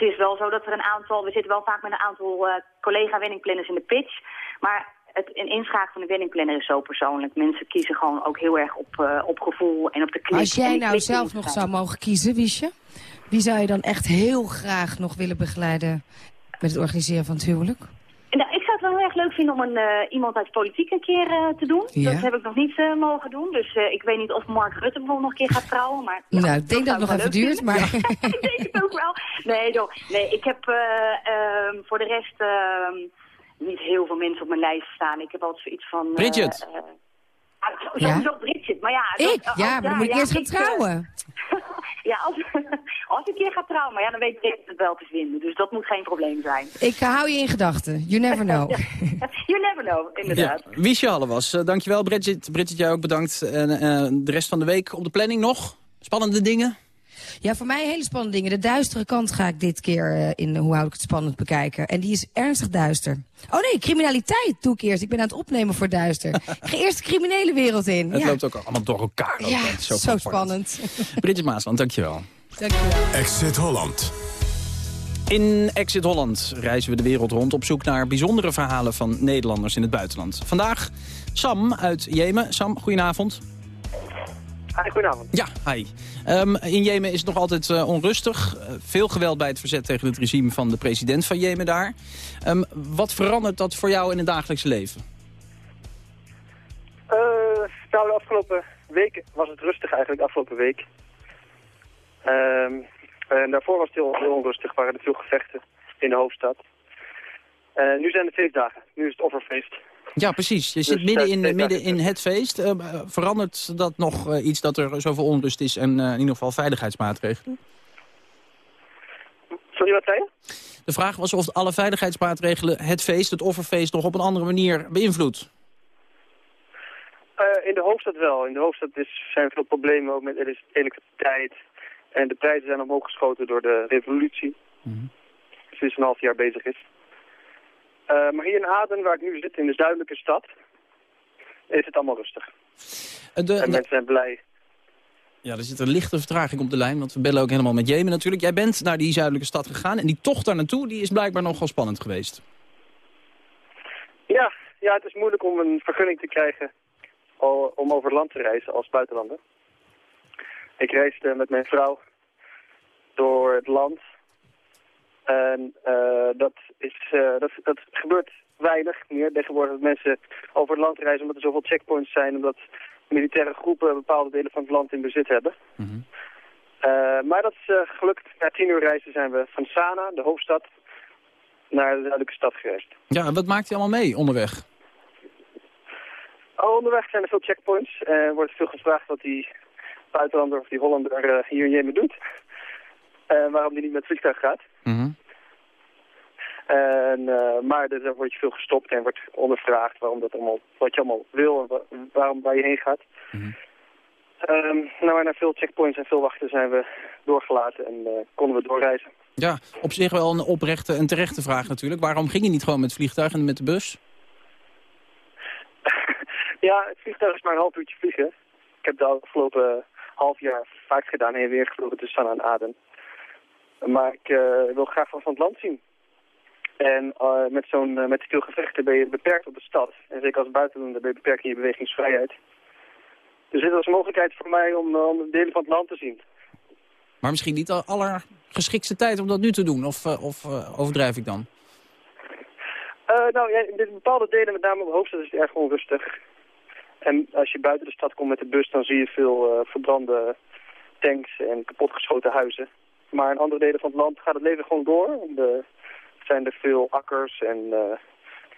[SPEAKER 26] het is wel zo dat er een aantal... We zitten wel vaak met een aantal eh, collega-weddingplanners in de pitch. Maar het een inschakelen van de weddingplanner is zo persoonlijk. Mensen kiezen gewoon ook heel erg op, eh, op gevoel en op de klik.
[SPEAKER 24] Als jij nou zelf nog zou mogen kiezen, Wiesje... wie zou je dan echt heel graag nog willen begeleiden... met het organiseren van het huwelijk?
[SPEAKER 26] Nou, ik zou het wel heel erg leuk vinden om een, eh, iemand uit de politiek een keer eh, te doen.
[SPEAKER 24] Ja.
[SPEAKER 26] Dat heb ik nog niet eh, mogen doen. Dus eh, ik weet niet of Mark Rutte bijvoorbeeld nog een keer gaat trouwen. Maar, ja,
[SPEAKER 24] nou, ik denk dat het nog even duurt, maar...
[SPEAKER 26] ik denk het ook wel. Nee, joh. nee ik heb eh, ehm, voor de rest ehm, niet heel veel mensen op mijn lijst staan. Ik heb altijd zoiets van... eh,
[SPEAKER 24] Bridget.
[SPEAKER 26] ah, zo-
[SPEAKER 24] Ja?
[SPEAKER 26] Sowieso Bridget, maar ja... dat-
[SPEAKER 24] Ik? Ja, maar dan moet ik eerst gaan
[SPEAKER 26] ik,
[SPEAKER 24] trouwen.
[SPEAKER 26] ja, als, als ik een keer ga trouwen, maar ja, dan weet Bridget het wel te vinden. Dus dat moet geen probleem zijn.
[SPEAKER 24] Ik eh, hou je in gedachten. You never know.
[SPEAKER 26] You never know, inderdaad.
[SPEAKER 5] Ja. Wiesje Hallewas, eh, dankjewel Bridget. Bridget, jij ook bedankt. En eh, de rest van de week op de planning nog? Spannende dingen?
[SPEAKER 24] Ja, voor mij hele spannende dingen. De duistere kant ga ik dit keer eh, in Hoe hou ik het spannend bekijken. En die is ernstig duister. Oh nee, criminaliteit doe ik eerst. Ik ben aan het opnemen voor duister. ik ga eerst de criminele wereld in.
[SPEAKER 5] Het
[SPEAKER 24] ja,
[SPEAKER 5] loopt ook allemaal door elkaar. ook,
[SPEAKER 24] ja zo spannend.
[SPEAKER 5] Bridget Maasland, dankjewel.
[SPEAKER 24] Dankjewel.
[SPEAKER 4] Exit Holland.
[SPEAKER 5] In Exit Holland reizen we de wereld rond op zoek naar bijzondere verhalen van Nederlanders in het buitenland. Vandaag Sam uit Jemen. Sam, goedenavond.
[SPEAKER 28] Hi, goedenavond.
[SPEAKER 5] Ja, hi. Ehm, in Jemen is het nog altijd eh, onrustig. Eh, veel geweld bij het verzet tegen het regime van de president van Jemen daar. Ehm, wat verandert dat voor jou in het dagelijkse leven?
[SPEAKER 28] Nou, de afgelopen week was het rustig eigenlijk, de afgelopen week. Ehm, en daarvoor was het heel, heel onrustig, waren er veel gevechten in de hoofdstad. Nu zijn het feestdagen, nu is het offerfeest.
[SPEAKER 5] Ja, precies. Je zit
[SPEAKER 28] Dus
[SPEAKER 5] midden,
[SPEAKER 28] dat-
[SPEAKER 5] in,
[SPEAKER 28] dat-
[SPEAKER 5] midden in het feest. Ehm, eh, verandert dat nog eh, iets dat er zoveel onrust is en eh, in ieder geval veiligheidsmaatregelen?
[SPEAKER 28] Sorry, wat zei je?
[SPEAKER 5] De vraag was of alle veiligheidsmaatregelen het feest, het offerfeest, nog op een andere manier beïnvloedt.
[SPEAKER 28] Eh, in de hoofdstad wel. In de hoofdstad is, zijn veel problemen ook met ele- elektriciteit. En de prijzen zijn omhoog geschoten door de revolutie. Die sinds een half jaar bezig is. Eh, maar hier in Aden, waar ik nu zit, in de zuidelijke stad, is het allemaal rustig.
[SPEAKER 5] De-
[SPEAKER 28] en mensen zijn blij.
[SPEAKER 5] Ja, er zit een lichte vertraging op de lijn, want we bellen ook helemaal met Jemen natuurlijk. Jij bent naar die zuidelijke stad gegaan en die tocht daar naartoe die is blijkbaar nogal spannend geweest.
[SPEAKER 28] Ja, ja, het is moeilijk om een vergunning te krijgen om over land te reizen als buitenlander. Ik reisde met mijn vrouw door het land. En eh, dat, is, eh, dat, dat gebeurt weinig meer tegenwoordig dat mensen over het land reizen omdat er zoveel checkpoints zijn, omdat militaire groepen bepaalde delen van het land in bezit hebben. Eh, maar dat is gelukt. Na tien uur reizen zijn we van Sana, de hoofdstad, naar de zuidelijke stad gereisd.
[SPEAKER 5] Ja, en wat maakt hij allemaal mee onderweg?
[SPEAKER 28] Oh, onderweg zijn er veel checkpoints. Er wordt veel gevraagd wat die buitenlander of die Hollander hier in Jemen doet. Waarom die niet met vliegtuig gaat. En, eh, maar er wordt je veel gestopt en wordt ondervraagd waarom dat allemaal, wat je allemaal wil en wa- waarom waar je heen gaat. Nou, en na veel checkpoints en veel wachten zijn we doorgelaten en eh, konden we doorreizen.
[SPEAKER 5] Ja, op zich wel een oprechte en terechte vraag natuurlijk. Waarom ging je niet gewoon met het vliegtuig en met de bus?
[SPEAKER 28] Ja, het vliegtuig is maar een half uurtje vliegen. Ik heb de afgelopen half jaar vaak gedaan heen en weer gevlogen tussen Sanaa en Aden. Maar ik eh, wil graag van het land zien. En eh, met, zo'n eh, met veel gevechten ben je beperkt op de stad. En zeker als buitenlander ben je beperkt in je bewegingsvrijheid. Dus dit was een mogelijkheid voor mij om, om delen van het land te zien.
[SPEAKER 5] Maar misschien niet de allergeschiktste tijd om dat nu te doen. Of, of overdrijf ik dan?
[SPEAKER 28] Nou, ja, in bepaalde delen, met name op de hoofdstad, is het erg onrustig. En als je buiten de stad komt met de bus, dan zie je veel verbrande tanks en kapotgeschoten huizen. Maar in andere delen van het land gaat het leven gewoon door. Er zijn er veel akkers en eh,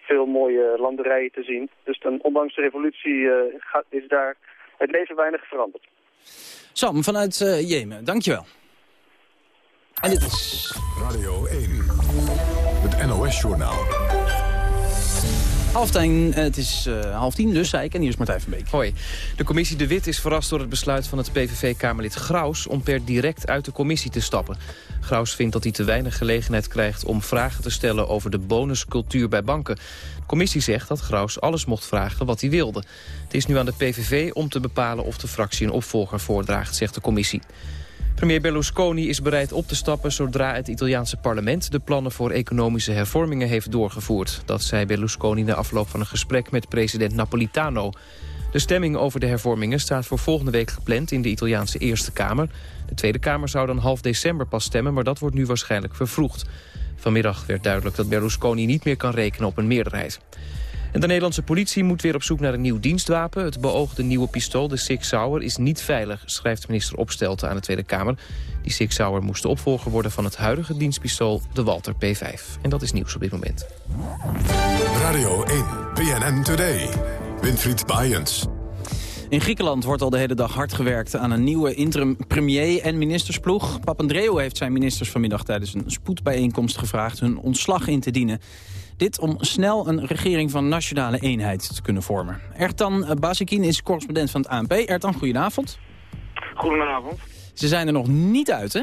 [SPEAKER 28] veel mooie landerijen te zien. Dus dan, ondanks de revolutie eh, gaat, is daar het leven weinig veranderd.
[SPEAKER 5] Sam, vanuit eh, Jemen, dankjewel. En dit is...
[SPEAKER 4] Radio 1, het NOS-journaal.
[SPEAKER 5] Half tien, eh, het is eh, half tien, dus zei ik. En hier is Martijn van Beek.
[SPEAKER 1] Hoi. De commissie De Wit is verrast door het besluit van het PVV-Kamerlid Graus... om per direct uit de commissie te stappen. Graus vindt dat hij te weinig gelegenheid krijgt om vragen te stellen... over de bonuscultuur bij banken. De commissie zegt dat Graus alles mocht vragen wat hij wilde. Het is nu aan de PVV om te bepalen of de fractie een opvolger voordraagt, zegt de commissie. Premier Berlusconi is bereid op te stappen zodra het Italiaanse parlement de plannen voor economische hervormingen heeft doorgevoerd. Dat zei Berlusconi na afloop van een gesprek met president Napolitano. De stemming over de hervormingen staat voor volgende week gepland in de Italiaanse Eerste Kamer. De Tweede Kamer zou dan half december pas stemmen, maar dat wordt nu waarschijnlijk vervroegd. Vanmiddag werd duidelijk dat Berlusconi niet meer kan rekenen op een meerderheid. En de Nederlandse politie moet weer op zoek naar een nieuw dienstwapen. Het beoogde nieuwe pistool, de Sig Sauer, is niet veilig, schrijft minister Opstelten aan de Tweede Kamer. Die Sig Sauer moest de opvolger worden van het huidige dienstpistool, de Walter P5. En dat is nieuws op dit moment.
[SPEAKER 4] Radio 1, BNN Today. Winfried Bajens.
[SPEAKER 5] In Griekenland wordt al de hele dag hard gewerkt aan een nieuwe interim premier en ministersploeg. Papandreou heeft zijn ministers vanmiddag tijdens een spoedbijeenkomst gevraagd hun ontslag in te dienen. Dit om snel een regering van nationale eenheid te kunnen vormen. Ertan Basikin is correspondent van het ANP. Ertan, goedenavond.
[SPEAKER 29] Goedenavond.
[SPEAKER 5] Ze zijn er nog niet uit, hè?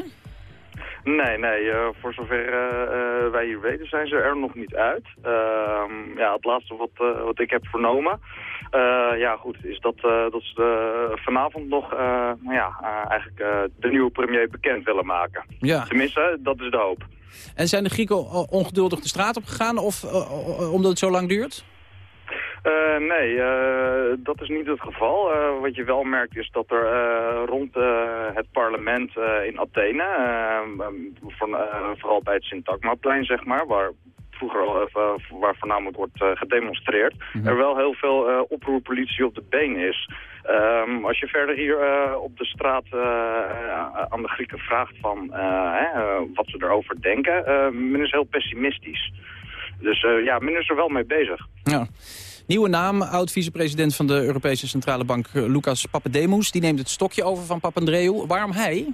[SPEAKER 29] Nee, nee, eh, voor zover eh, eh, wij hier weten zijn ze er nog niet uit. Ehm, ja, het laatste wat, wat ik heb vernomen, ja goed, is dat, dat ze vanavond nog nou ja, eigenlijk de nieuwe premier bekend willen maken.
[SPEAKER 5] Ja.
[SPEAKER 29] Tenminste, dat is de hoop.
[SPEAKER 5] En zijn de Grieken ongeduldig de straat op gegaan of omdat het zo lang duurt?
[SPEAKER 29] Eh, nee, eh, dat is niet het geval. Eh, wat je wel merkt is dat er rond het parlement in Athene, eh, voor- eh, vooral bij het Syntagmaplein zeg maar, waar vroeger al waar voornamelijk wordt gedemonstreerd, er wel heel veel oproerpolitie op de been is. Ehm, als je verder hier op de straat aan de Grieken vraagt van hè, wat ze erover denken, men is heel pessimistisch. Dus ja, men is er wel mee bezig.
[SPEAKER 5] Ja. Nieuwe naam, oud-vicepresident van de Europese Centrale Bank, eh, Lucas Papademos. Die neemt het stokje over van Papandreou. Waarom hij?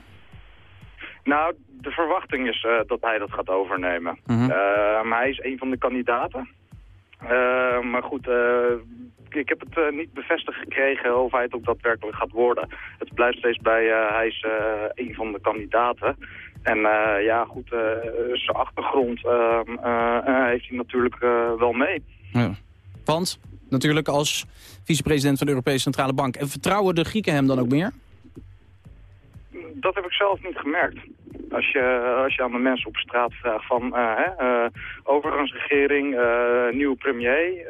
[SPEAKER 29] Nou, de verwachting is eh, dat hij dat gaat overnemen.
[SPEAKER 5] Mhm.
[SPEAKER 29] Eh, hij is een van de kandidaten. Maar goed, ik heb het niet bevestigd gekregen of hij het ook daadwerkelijk gaat worden. Het blijft steeds bij, hij is een van de kandidaten. En ja, goed, zijn achtergrond ehm, eh, eh, heeft hij natuurlijk wel mee.
[SPEAKER 5] Ja. Want, natuurlijk als vicepresident van de Europese Centrale Bank. En vertrouwen de Grieken hem dan ook meer?
[SPEAKER 29] Dat heb ik zelf niet gemerkt. Als je, als je aan de mensen op straat vraagt van eh, hè, eh, overgangsregering, eh, nieuwe premier.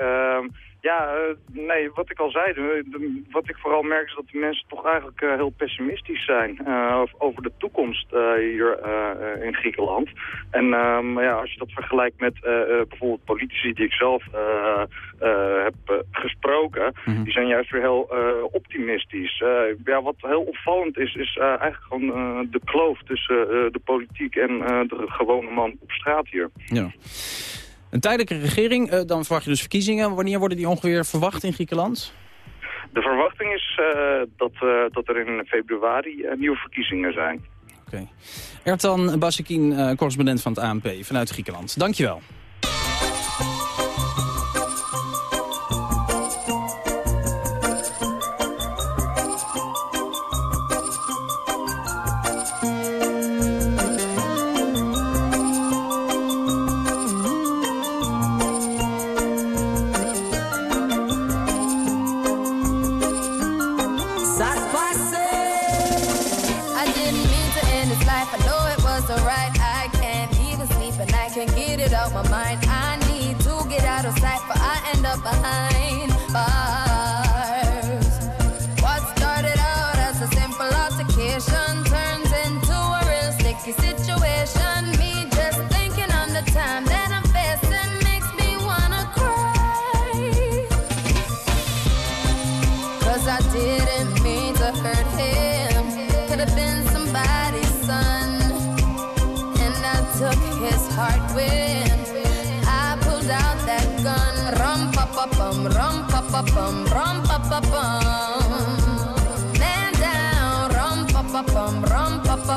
[SPEAKER 29] Ja, eh, nee, wat ik al zei, de- de- wat ik vooral merk is dat de mensen toch eigenlijk eh, heel pessimistisch zijn eh, over- de toekomst hier in Griekenland. En ja, als je dat vergelijkt met bijvoorbeeld politici die ik zelf heb gesproken, die zijn juist weer heel optimistisch. Ja, wat heel opvallend is, is eigenlijk gewoon de kloof tussen de politiek en de gewone man op straat hier.
[SPEAKER 5] Ja. Een tijdelijke regering, eh, dan verwacht je dus verkiezingen. Wanneer worden die ongeveer verwacht in Griekenland?
[SPEAKER 29] De verwachting is eh, dat, eh, dat er in februari nieuwe verkiezingen zijn.
[SPEAKER 5] Oké. Ertan Basikin, correspondent van het ANP vanuit Griekenland. Dankjewel.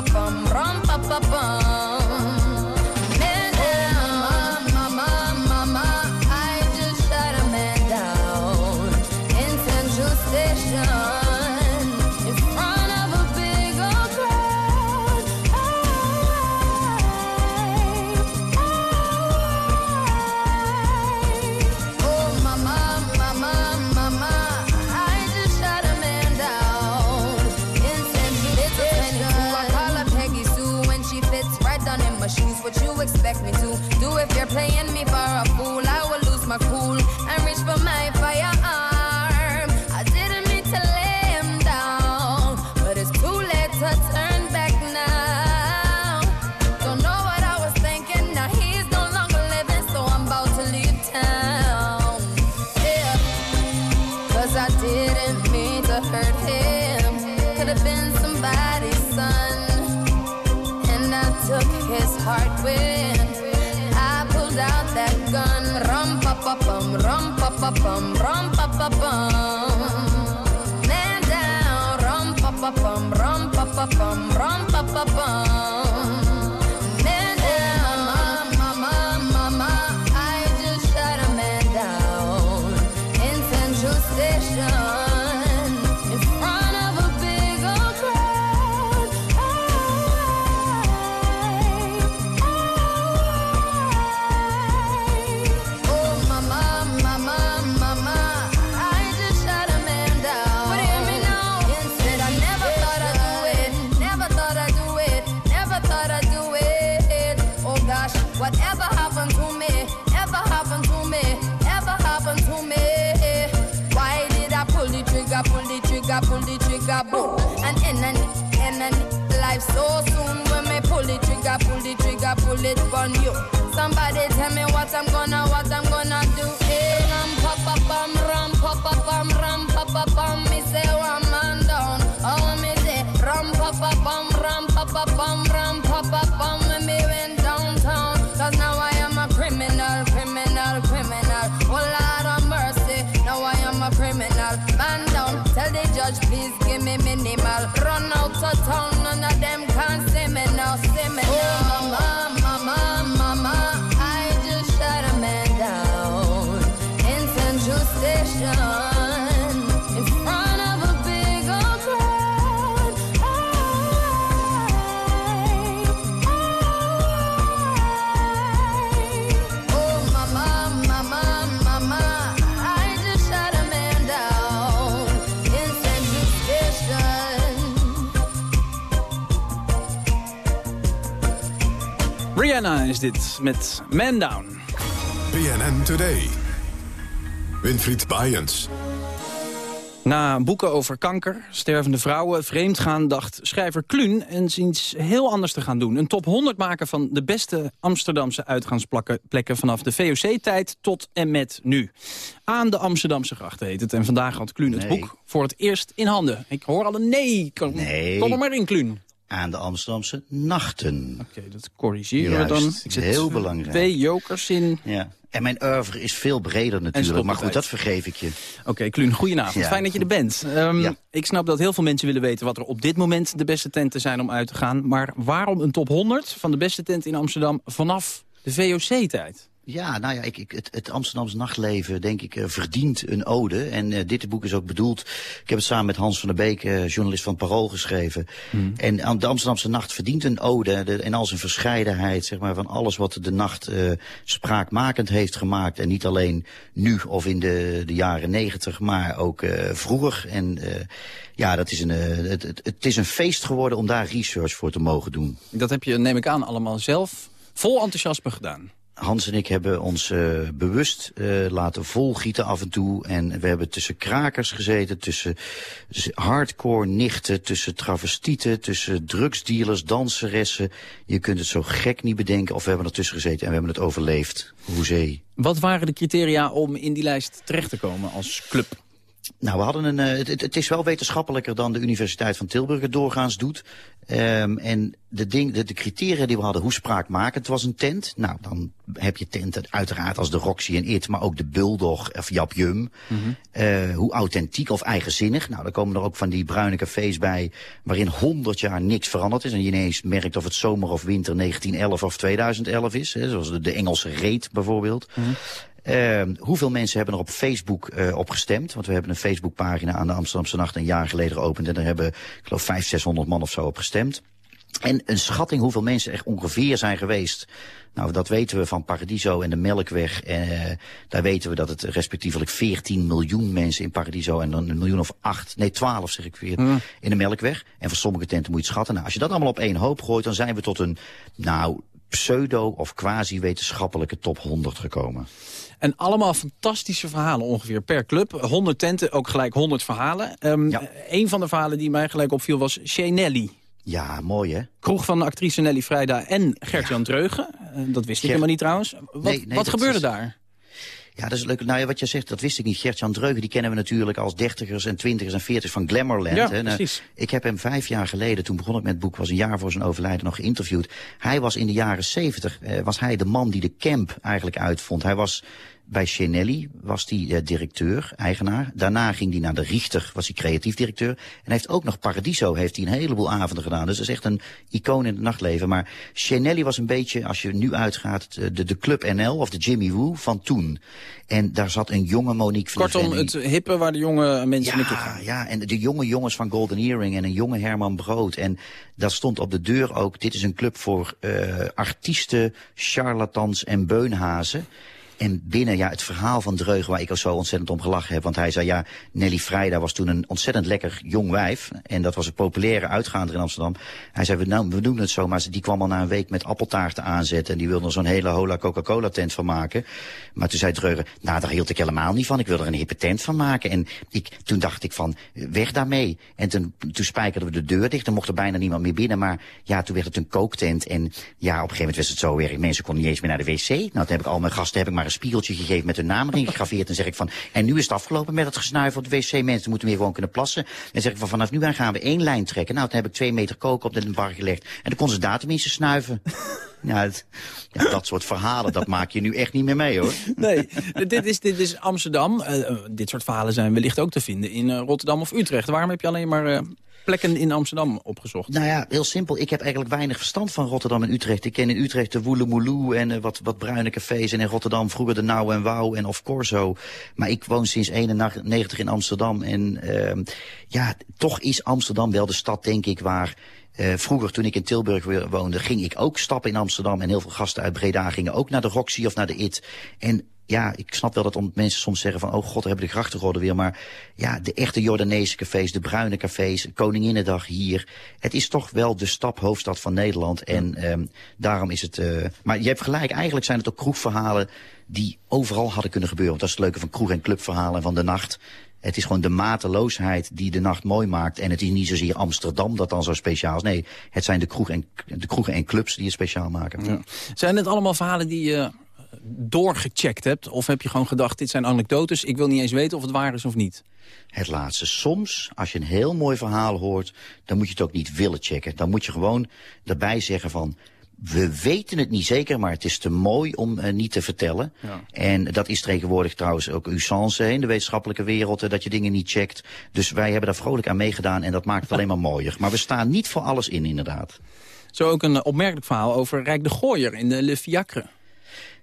[SPEAKER 30] Rum bum, rum pa pa bum, rum pa pa bum. Pull the trigger, boom? An, in an life so soon when me pull the trigger, pull the trigger, pull it on you. Somebody tell me what I'm gonna, what I'm
[SPEAKER 5] Rihanna is dit met Man Down.
[SPEAKER 4] BNN Today. Winfried Bajens.
[SPEAKER 5] Na boeken over kanker, stervende vrouwen, vreemdgaan... dacht schrijver Kluun eens iets heel anders te gaan doen. Een top 100 maken van de beste Amsterdamse uitgaansplekken... vanaf de VOC-tijd tot en met nu. Aan de Amsterdamse gracht heet het. En vandaag had Kluun het boek voor het eerst in handen. Ik hoor al een nee. Kom,
[SPEAKER 31] Nee.
[SPEAKER 5] kom er maar in, Kluun.
[SPEAKER 31] Aan de Amsterdamse nachten.
[SPEAKER 5] Oké, dat corrigeren we dan. Ik zet
[SPEAKER 31] heel belangrijk.
[SPEAKER 5] Twee jokers in.
[SPEAKER 31] Ja. En mijn oeuvre is veel breder natuurlijk, maar goed, dat vergeef ik je.
[SPEAKER 5] Oké, Kluun, goedenavond.
[SPEAKER 31] Ja.
[SPEAKER 5] Fijn dat je er bent. Ehm,
[SPEAKER 31] Ja.
[SPEAKER 5] Ik snap dat heel veel mensen willen weten wat er op dit moment de beste tenten zijn om uit te gaan. Maar waarom een top 100 van de beste tenten in Amsterdam vanaf de VOC-tijd?
[SPEAKER 31] Ja, nou ja, ik, ik, het, het Amsterdamse nachtleven, denk ik, eh, verdient een ode. En eh, dit boek is ook bedoeld, ik heb het samen met Hans van der Beek, eh, journalist van Parool, geschreven. En aan de Amsterdamse nacht verdient een ode de, in al zijn verscheidenheid, zeg maar, van alles wat de nacht spraakmakend heeft gemaakt. En niet alleen nu of in de, de jaren negentig, maar ook vroeger. En ja, dat is een, het, het, het is een feest geworden om daar research voor te mogen doen.
[SPEAKER 5] Dat heb je, neem ik aan, allemaal zelf vol enthousiasme gedaan.
[SPEAKER 31] Hans en ik hebben ons eh, bewust eh, laten volgieten af en toe. En we hebben tussen krakers gezeten, tussen, hardcore nichten, tussen travestieten, tussen drugsdealers, danseressen. Je kunt het zo gek niet bedenken. Of we hebben ertussen gezeten en we hebben het overleefd. Hoezee.
[SPEAKER 5] Wat waren de criteria om in die lijst terecht te komen als club?
[SPEAKER 31] Nou, we hadden een, eh, het, het- het is wel wetenschappelijker dan de Universiteit van Tilburg het doorgaans doet. Ehm, en de, ding, de, de criteria die we hadden, hoe spraakmakend was een tent? Nou, dan heb je tenten uiteraard als de Roxy en It, maar ook de Bulldog of Jap Jum. Eh, hoe authentiek of eigenzinnig? Nou, dan komen er ook van die bruine cafés bij... waarin 100 jaar niks veranderd is... en je ineens merkt of het zomer of winter 1911 of 2011 is. Hè, zoals de, de Engelse reet bijvoorbeeld. Eh, hoeveel mensen hebben er op Facebook eh, op gestemd? Want we hebben een Facebookpagina aan de Amsterdamse Nacht een jaar geleden geopend... en daar hebben, ik geloof, 500, 600 man of zo op gestemd. En een schatting hoeveel mensen er ongeveer zijn geweest. Nou, dat weten we van Paradiso en de Melkweg. Eh, daar weten we dat het respectievelijk 14 miljoen mensen in Paradiso... en dan een miljoen of acht, nee 12 zeg ik weer, in de Melkweg. En voor sommige tenten moet je het schatten. Nou, als je dat allemaal op één hoop gooit, dan zijn we tot een, nou, pseudo- of quasi-wetenschappelijke top 100 gekomen.
[SPEAKER 5] En allemaal fantastische verhalen ongeveer per club. 100 tenten, ook gelijk 100 verhalen. Ehm Een van de verhalen die mij gelijk opviel was Nelly.
[SPEAKER 31] Ja, mooi hè?
[SPEAKER 5] Kroeg van actrice Nelly Vrijda en Gert-Jan Dreugen. Eh, dat wist ik helemaal niet trouwens. Wat,
[SPEAKER 31] Nee, nee,
[SPEAKER 5] wat gebeurde
[SPEAKER 31] is-
[SPEAKER 5] daar?
[SPEAKER 31] Ja, dat is leuk. Nou ja, wat je zegt, dat wist ik niet. Gert-Jan Dreugen, die kennen we natuurlijk als dertigers en twintigers en veertigers van Glamourland.
[SPEAKER 5] Ja,
[SPEAKER 31] hè. Nou,
[SPEAKER 5] precies.
[SPEAKER 31] Ik heb hem vijf jaar geleden, toen begon ik met het boek, was een jaar voor zijn overlijden nog geïnterviewd. Hij was in de jaren zeventig, eh, was hij de man die de camp eigenlijk uitvond. Hij was bij Chenelli, was hij eh, directeur, eigenaar. Daarna ging hij naar de Richter, was hij creatief directeur. En hij heeft ook nog Paradiso, heeft hij een heleboel avonden gedaan. Dus dat is echt een icoon in het nachtleven. Maar Chenelli was een beetje, als je nu uitgaat, eh, de, de Club NL of de Jimmy Woo van toen. En daar zat een jonge Monique van
[SPEAKER 5] Kortom, het hippe waar de jonge mensen
[SPEAKER 31] ja,
[SPEAKER 5] gaan.
[SPEAKER 31] ja, en de jonge jongens van Golden Earring en een jonge Herman Brood. En daar stond op de deur ook, dit is een club voor eh, artiesten, charlatans en beunhazen. En binnen ja, het verhaal van Dreugen, waar ik al zo ontzettend om gelachen heb. Want hij zei, ja, Nelly Vrijda was toen een ontzettend lekker jong wijf. En dat was een populaire uitgaander in Amsterdam. Hij zei, we, nou, we doen het zo. Maar die kwam al na een week met appeltaarten aanzetten. En die wilde er zo'n hele hola Coca-Cola tent van maken. Maar toen zei Dreugen, nou, daar hield ik helemaal niet van. Ik wil er een hippe tent van maken. En ik, toen dacht ik van, weg daarmee. En toen, toen spijkerden we de deur dicht. Er mocht er bijna niemand meer binnen. Maar ja, toen werd het een kooktent. En ja, op een gegeven moment was het zo erg. Mensen konden niet eens meer naar de wc. Nou, toen heb ik al mijn gasten heb ik maar spiegeltje gegeven met hun naam erin gegraveerd. En zeg ik van, en nu is het afgelopen met het gesnuif op de wc. Mensen moeten weer gewoon kunnen plassen. En zeg ik van, vanaf nu aan gaan we één lijn trekken. Nou, toen heb ik twee meter kook op de bar gelegd. En dan kon ze daar tenminste snuiven. Ja, het- ja, dat soort verhalen, dat maak je nu echt niet meer mee, hoor.
[SPEAKER 5] Nee, dit is, dit is Amsterdam. Eh, eh, dit soort verhalen zijn wellicht ook te vinden in eh, Rotterdam of Utrecht. Waarom heb je alleen maar plekken in Amsterdam opgezocht?
[SPEAKER 31] Nou ja, heel simpel. Ik heb eigenlijk weinig verstand van Rotterdam en Utrecht. Ik ken in Utrecht de Woelemoeloe en eh, wat, wat bruine cafés. En in Rotterdam vroeger de Nauw en Wouw en of Corso. Maar ik woon sinds 91 in Amsterdam. En ehm, ja, toch is Amsterdam wel de stad, denk ik, waar... eh, vroeger, toen ik in Tilburg wo- woonde, ging ik ook stappen in Amsterdam. En heel veel gasten uit Breda gingen ook naar de Roxy of naar de IT. En ja, ik snap wel dat mensen soms zeggen van... oh god, hebben de grachtengordel weer. Maar ja, de echte Jordaanese cafés, de bruine cafés... Koninginnedag hier. Het is toch wel de stap hoofdstad van Nederland. En ehm, daarom is het... eh, maar je hebt gelijk, eigenlijk zijn het ook kroegverhalen... die overal hadden kunnen gebeuren. Want dat is het leuke van kroeg- en clubverhalen van de nacht. Het is gewoon de mateloosheid die de nacht mooi maakt. En het is niet zozeer Amsterdam dat dan zo speciaal is. Nee, het zijn de, kroeg en, de kroegen en clubs die het speciaal maken.
[SPEAKER 5] Ja. Zijn het allemaal verhalen die je doorgecheckt hebt? Of heb je gewoon gedacht, dit zijn anekdotes, ik wil niet eens weten of het waar is of niet?
[SPEAKER 31] Het laatste. Soms, als je een heel mooi verhaal hoort, dan moet je het ook niet willen checken. Dan moet je gewoon erbij zeggen van... We weten het niet zeker, maar het is te mooi om eh, niet te vertellen.
[SPEAKER 5] Ja.
[SPEAKER 31] En dat is tegenwoordig trouwens ook usance in de wetenschappelijke wereld, eh, dat je dingen niet checkt. Dus wij hebben daar vrolijk aan meegedaan en dat maakt het alleen maar mooier. Maar we staan niet voor alles in, inderdaad.
[SPEAKER 5] Zo ook een eh, opmerkelijk verhaal over Rijk de Gooier in de Le Fiacre.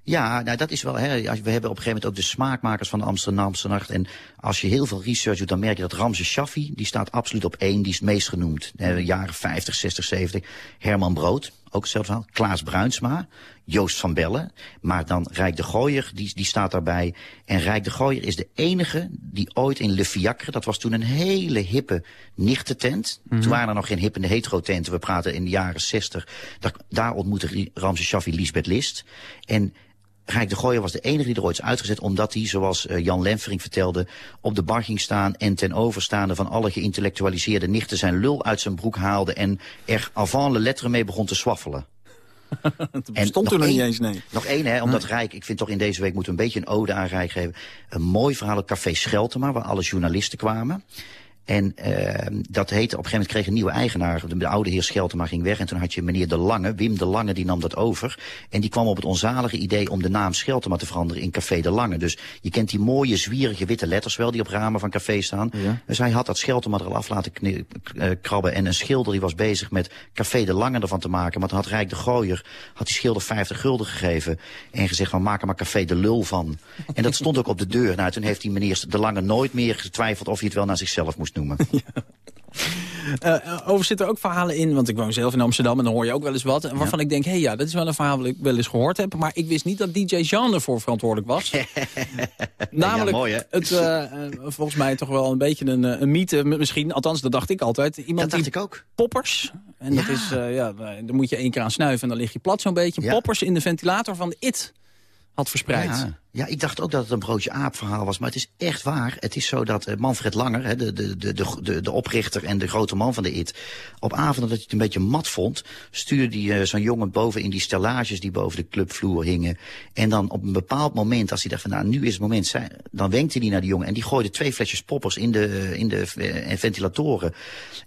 [SPEAKER 31] Ja, nou dat is wel. Hè, we hebben op een gegeven moment ook de smaakmakers van de Amsterdamse nacht. En als je heel veel research doet, dan merk je dat Ramses Shaffi, die staat absoluut op één, die is het meest genoemd. Eh, jaren 50, 60, 70. Herman Brood, ook hetzelfde verhaal. Klaas Bruinsma, Joost van Bellen. Maar dan Rijk de Gooier, die, die staat daarbij. En Rijk de Gooier is de enige die ooit in Le Fiacre, dat was toen een hele hippe nichtentent. Toen waren er nog geen hippe hetero-tenten. We praten in de jaren 60. Daar, daar ontmoette Ramses Shaffi Lisbeth List. En Rijk de Gooier was de enige die er ooit is uitgezet... omdat hij, zoals eh, Jan Lemfering vertelde... op de bar ging staan en ten overstaande van alle geïntellectualiseerde nichten... zijn lul uit zijn broek haalde en er avant le lettre mee begon te swaffelen.
[SPEAKER 5] Dat bestond toen nog niet eens, nee.
[SPEAKER 31] Nog één, hè, omdat Rijk, ik vind toch in deze week moeten we een beetje een ode aan Rijk geven. Een mooi verhaal, het Café Scheltema, waar alle journalisten kwamen. En eh, dat heette, op een gegeven moment kreeg een nieuwe eigenaar. De, de oude heer Scheltema ging weg en toen had je meneer De Lange, Wim De Lange, die nam dat over. En die kwam op het onzalige idee om de naam Scheltema te veranderen in Café De Lange. Dus je kent die mooie, zwierige witte letters wel die op ramen van café staan. Dus hij had dat Scheltema er al af laten eh, krabben. En een schilder die was bezig met Café De Lange ervan te maken. Maar toen had Rijk de Gooier, had die schilder 50 gulden gegeven. En gezegd van maak er maar Café De Lul van. En dat stond ook op de deur. Nou, toen heeft die meneer De Lange nooit meer getwijfeld of hij het wel naar zichzelf moest noemen.
[SPEAKER 5] Eh, over zitten ook verhalen in, want ik woon zelf in Amsterdam... en dan hoor je ook wel eens wat, en waarvan ik denk... hé, hey, ja, dat is wel een verhaal wat ik wel eens gehoord heb... maar ik wist niet dat DJ Jean ervoor verantwoordelijk was. Namelijk,
[SPEAKER 31] mooi,
[SPEAKER 5] het, eh, eh, volgens mij toch wel een beetje een, een mythe, misschien. Althans, dat dacht ik altijd. Iemand
[SPEAKER 31] Dat dacht
[SPEAKER 5] die
[SPEAKER 31] ik ook.
[SPEAKER 5] Poppers, en dat
[SPEAKER 31] Ja.
[SPEAKER 5] is, ja, daar moet je één keer aan snuiven... en dan lig je plat zo'n beetje. Poppers in de ventilator van de IT had verspreid.
[SPEAKER 31] Ja, ik dacht ook dat het een broodje aap verhaal was. Maar het is echt waar. Het is zo dat eh, Manfred Langer, de, de, de, de, de, oprichter en de grote man van de IT... op avonden dat hij het een beetje mat vond... stuurde hij eh, zo'n jongen boven in die stellages die boven de clubvloer hingen. En dan op een bepaald moment, als hij dacht van nou, nu is het moment... dan wenkte hij naar die jongen en die gooide twee flesjes poppers in de, in de eh, ventilatoren.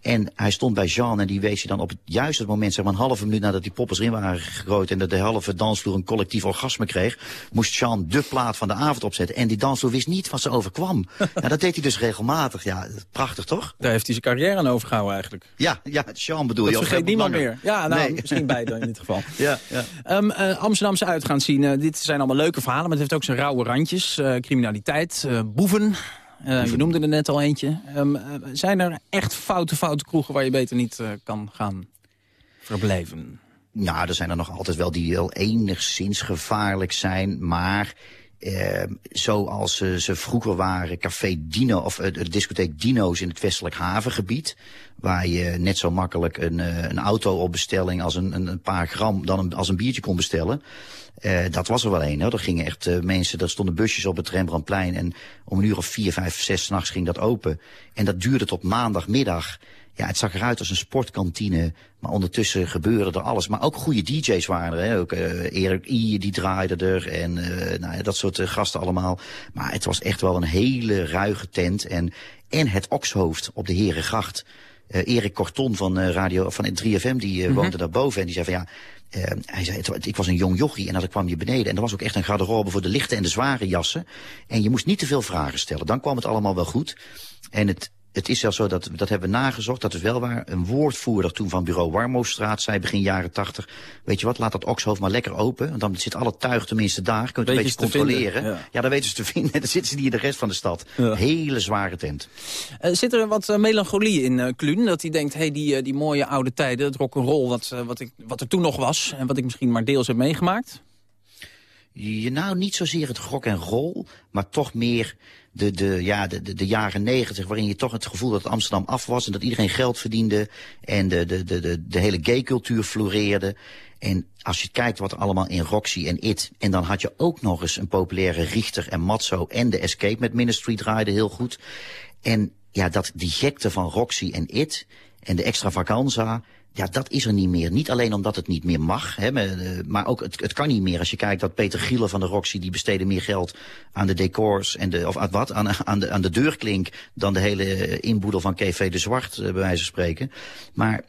[SPEAKER 31] En hij stond bij Jean en die wees hij dan op het juiste moment... zeg maar een halve minuut nadat die poppers erin waren gegooid... en dat de halve dansvloer een collectief orgasme kreeg... moest Jean de plaat van de avond opzetten. En die dansvloer wist niet wat ze overkwam. nou, dat deed hij dus regelmatig. Ja, prachtig toch?
[SPEAKER 5] Daar heeft hij zijn carrière aan overgehouden eigenlijk.
[SPEAKER 31] Ja, ja Jean bedoel
[SPEAKER 5] Dat
[SPEAKER 31] je. of
[SPEAKER 5] vergeet niemand
[SPEAKER 31] Langer?
[SPEAKER 5] meer. Ja, nou,
[SPEAKER 31] Nee.
[SPEAKER 5] misschien beide in dit geval.
[SPEAKER 31] Ja, ja.
[SPEAKER 5] Ehm, eh, Amsterdamse uitgaan zien. eh, dit zijn allemaal leuke verhalen, maar het heeft ook zijn rauwe randjes. Eh, criminaliteit, boeven. Je noemde er net al eentje. Ehm, eh, zijn er echt foute, foute kroegen waar je beter niet kan gaan verblijven?
[SPEAKER 31] Ja, er zijn er nog altijd wel die wel enigszins gevaarlijk zijn, maar... Eh, zoals ze, ze vroeger waren, Café Dino, of eh, de discotheek Dino's in het westelijk havengebied. Waar je net zo makkelijk een, eh, een auto op bestelling als een, een, paar gram dan een, als een biertje kon bestellen. Eh, dat was er wel een. Hoor. Er gingen echt eh, mensen, er stonden busjes op het Rembrandtplein. En om een uur of vier, vijf, zes s'nachts ging dat open. En dat duurde tot maandagmiddag. Ja, het zag eruit als een sportkantine. Maar ondertussen gebeurde er alles. Maar ook goede DJ's waren er. Hè? Ook eh Erik I, die draaide er. En eh, nou ja, dat soort eh, gasten allemaal. Maar het was echt wel een hele ruige tent. En, en het Okshoofd op de Herengracht. Eh Erik Korton van, radio, van 3FM, die eh, woonde daarboven. En die zei van ja... hij zei, het, ik was een jong jochie en dan kwam je beneden. En er was ook echt een garderobe voor de lichte en de zware jassen. En je moest niet te veel vragen stellen. Dan kwam het allemaal wel goed. En het, het is zelfs zo, dat, dat hebben we nagezocht, dat is wel waar. Een woordvoerder toen van bureau Warmoestraat zei begin jaren tachtig... weet je wat, laat dat okshoofd maar lekker open. Want dan zit alle tuig tenminste daar. Kun je het een beetje
[SPEAKER 5] vinden,
[SPEAKER 31] controleren.
[SPEAKER 5] ja.
[SPEAKER 31] Ja. dan weten ze te vinden. Dan zitten ze niet in de rest van de stad. Hele zware tent.
[SPEAKER 5] Eh, zit er wat eh, melancholie in eh Kluun? Dat hij denkt, hey, die, die mooie oude tijden, het rock'n'roll... Wat, wat, ik, wat er toen nog was en wat ik misschien maar deels heb meegemaakt...
[SPEAKER 31] Je, nou, niet zozeer het rock en roll, maar toch meer de, de, ja, de, de, de jaren negentig... waarin je toch het gevoel dat Amsterdam af was... en dat iedereen geld verdiende en de, de, de, de, de hele gaycultuur floreerde. En als je kijkt wat er allemaal in Roxy en It... en dan had je ook nog eens een populaire Richter en Matzo... en de Escape met Ministry draaide heel goed. En ja, dat, die gekte van Roxy en It en de extravaganza... Ja, dat is er niet meer. Niet alleen omdat het niet meer mag, hè, maar, eh, ook het, het kan niet meer. Als je kijkt dat Peter Gielen van de Roxy, die besteden meer geld aan de decors en de, of aan wat, aan, aan, de, aan de deurklink dan de hele inboedel van KV de Zwart, eh, bij wijze van spreken. Maar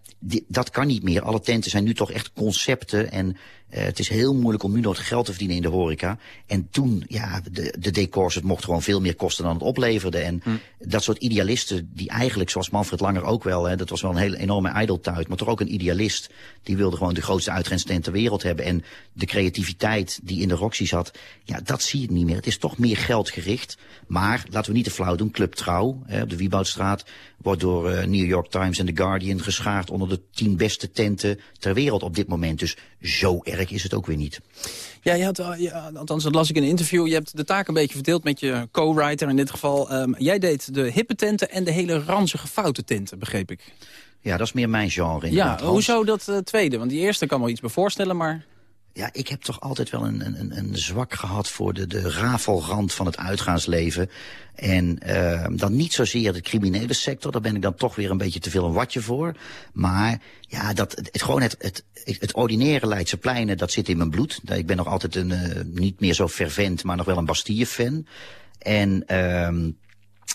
[SPEAKER 31] dat kan niet meer. Alle tenten zijn nu toch echt concepten en eh, het is heel moeilijk om nu nog geld te verdienen in de horeca. En toen, ja, de, de decors, het mocht gewoon veel meer kosten dan het opleverde. En dat soort idealisten, die eigenlijk, zoals Manfred Langer ook wel, hè, dat was wel een hele enorme ijdeltuit, maar toch ook een idealist. Die wilde gewoon de grootste uitgrenstent ter wereld hebben. En de creativiteit die in de Roxy zat, ja, dat zie je niet meer. Het is toch meer geldgericht. Maar, laten we niet te flauw doen, Club Trouw, hè, op de Wieboudstraat, wordt door eh, New York Times en The Guardian geschaard onder de tien beste tenten ter wereld op dit moment. Dus zo erg is het ook weer niet.
[SPEAKER 5] Ja, je had, eh, ja, althans dat las ik in een interview. Je hebt de taak een beetje verdeeld met je co-writer in dit geval. Ehm, jij deed de hippe tenten en de hele ranzige foute tenten, begreep ik.
[SPEAKER 31] Ja, dat is meer mijn genre.
[SPEAKER 5] Ja, hoezo dat eh, tweede? Want die eerste kan wel iets bij voorstellen, maar...
[SPEAKER 31] Ja, ik heb toch altijd wel een, een, een zwak gehad voor de, de rafelrand van het uitgaansleven. En uh, dan niet zozeer de criminele sector, daar ben ik dan toch weer een beetje te veel een watje voor. Maar ja, dat, het, gewoon het, het, het ordinaire Leidsepleinen, dat zit in mijn bloed. Ik ben nog altijd een, uh, niet meer zo fervent, maar nog wel een Bastille-fan. En... Uh,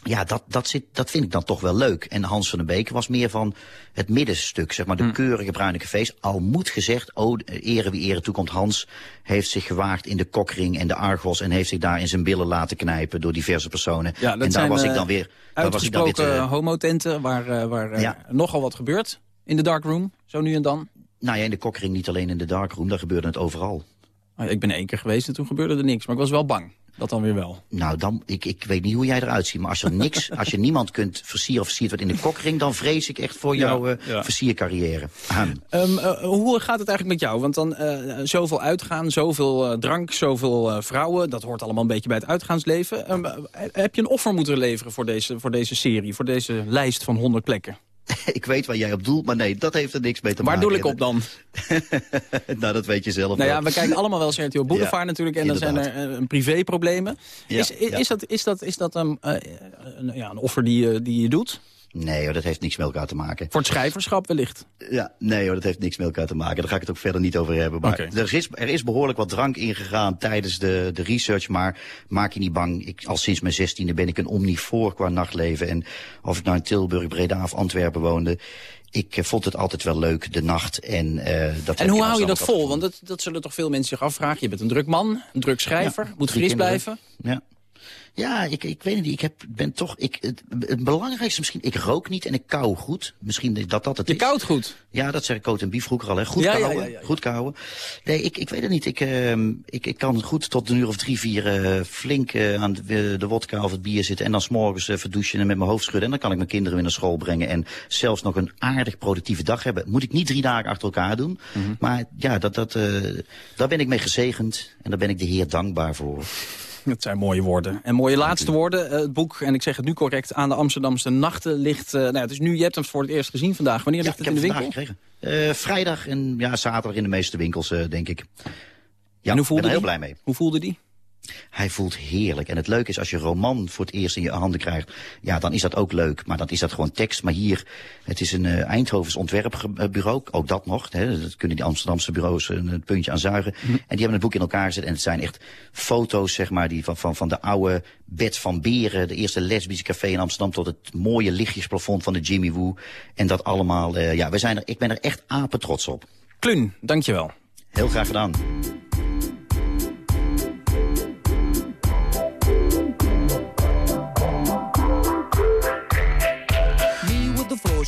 [SPEAKER 31] ja, dat, dat, zit, dat vind ik dan toch wel leuk. En Hans van den Beek was meer van het middenstuk, zeg maar, de keurige bruine cafés. Al moet gezegd, oh, ere wie ere toekomt, Hans heeft zich gewaagd in de kokring en de Argos... en heeft zich daar in zijn billen laten knijpen door diverse personen.
[SPEAKER 5] Ja, dat
[SPEAKER 31] en daar
[SPEAKER 5] zijn,
[SPEAKER 31] was ik
[SPEAKER 5] eh,
[SPEAKER 31] dan weer... Daar was ik dan weer te-
[SPEAKER 5] homotenten waar, eh, waar eh,
[SPEAKER 31] Ja.
[SPEAKER 5] nogal wat gebeurt. In de darkroom, zo nu en dan.
[SPEAKER 31] Nou ja, in de kokring niet alleen in de darkroom, daar gebeurde het overal.
[SPEAKER 5] Ik ben één keer geweest en toen gebeurde er niks. Maar ik was wel bang. Dat dan weer wel.
[SPEAKER 31] Nou, dan, ik, ik weet niet hoe jij eruit ziet, maar als er niks, als je niemand kunt versieren of versierd wordt in de kokring, dan vrees ik echt voor jouw eh,
[SPEAKER 5] ja.
[SPEAKER 31] versiercarrière.
[SPEAKER 5] Ehm, eh, hoe gaat het eigenlijk met jou? Want dan eh, zoveel uitgaan, zoveel drank, zoveel vrouwen. Dat hoort allemaal een beetje bij het uitgaansleven. Ehm, eh, heb je een offer moeten leveren voor deze, voor deze serie? Voor deze lijst van 100 plekken?
[SPEAKER 31] ik weet waar jij op doelt, maar nee, dat heeft er niks mee te
[SPEAKER 5] Waar
[SPEAKER 31] maken.
[SPEAKER 5] doe ik op dan?
[SPEAKER 31] nou, dat weet je zelf
[SPEAKER 5] Nou
[SPEAKER 31] wel.
[SPEAKER 5] ja, we kijken allemaal wel RTL Boulevard
[SPEAKER 31] Ja,
[SPEAKER 5] natuurlijk. En dan zijn er
[SPEAKER 31] inderdaad.
[SPEAKER 5] eh, privéproblemen.
[SPEAKER 31] Ja,
[SPEAKER 5] is, is,
[SPEAKER 31] ja.
[SPEAKER 5] is dat, is dat, is dat een, eh, een, ja, een offer die, die je doet?
[SPEAKER 31] Nee hoor, dat heeft niks met elkaar te maken.
[SPEAKER 5] Voor het schrijverschap wellicht?
[SPEAKER 31] Ja, nee hoor, dat heeft niks met elkaar te maken. Daar ga ik het ook verder niet over hebben. Maar er, is, er is behoorlijk wat drank ingegaan tijdens de, de research. Maar maak je niet bang, ik, al sinds mijn zestiende ben ik een omnivoor qua nachtleven. En of ik nou in Tilburg, Breda of Antwerpen woonde... Ik eh, vond het altijd wel leuk, de nacht. En, eh dat
[SPEAKER 5] En hoe hou je dat vol? Want dat, dat zullen toch veel mensen zich afvragen. Je bent een druk man, een druk schrijver, moet fris blijven.
[SPEAKER 31] Ja. Ja, ik, ik weet het niet. Ik heb, ben toch, ik, het, het belangrijkste misschien, ik rook niet en ik kou goed. Misschien dat dat het
[SPEAKER 5] Je
[SPEAKER 31] is.
[SPEAKER 5] koudt goed.
[SPEAKER 31] Ja, dat zeg ik Coat en Bief vroeger al. Hè. Goed
[SPEAKER 5] Ja.
[SPEAKER 31] Goed kauwen. Nee, ik, ik weet het niet. Ik, ehm, ik, ik kan goed tot een uur of drie, vier eh, flink eh, aan de, de wodka of het bier zitten. En dan s'morgens even douchen en met mijn hoofd schudden. En dan kan ik mijn kinderen weer naar school brengen. En zelfs nog een aardig productieve dag hebben. Moet ik niet drie dagen achter elkaar doen.
[SPEAKER 5] Mhm.
[SPEAKER 31] Maar ja, dat, dat, eh, daar ben ik mee gezegend. En daar ben ik de Heer dankbaar voor.
[SPEAKER 5] Dat zijn mooie woorden. En mooie laatste woorden. Eh, het boek, en ik zeg het nu correct, aan de Amsterdamse nachten ligt... eh, nou, ja, het is nu, je hebt hem voor het eerst gezien vandaag. Wanneer ligt het in de winkel?
[SPEAKER 31] Eh, vrijdag en ja, zaterdag in de meeste winkels, eh, denk ik. Ja,
[SPEAKER 5] en hoe
[SPEAKER 31] ik
[SPEAKER 5] voelde
[SPEAKER 31] ben er heel
[SPEAKER 5] die?
[SPEAKER 31] blij mee.
[SPEAKER 5] Hoe voelde die?
[SPEAKER 31] Hij voelt heerlijk. En het leuke is, als je een roman voor het eerst in je handen krijgt... ja, dan is dat ook leuk. Maar dan is dat gewoon tekst. Maar hier, het is een eh, Eindhovens ontwerpbureau. Ook dat nog. Hè, dat kunnen die Amsterdamse bureaus een, een puntje aan zuigen.
[SPEAKER 5] Mhm.
[SPEAKER 31] En die hebben het boek in elkaar gezet. En het zijn echt foto's, zeg maar, die van, van, van de oude bed van Beren. De eerste lesbische café in Amsterdam... tot het mooie lichtjesplafond van de Jimmy Woo. En dat allemaal, eh, ja, we zijn er, ik ben er echt apen trots op.
[SPEAKER 5] Klun, dankjewel.
[SPEAKER 31] Heel graag gedaan.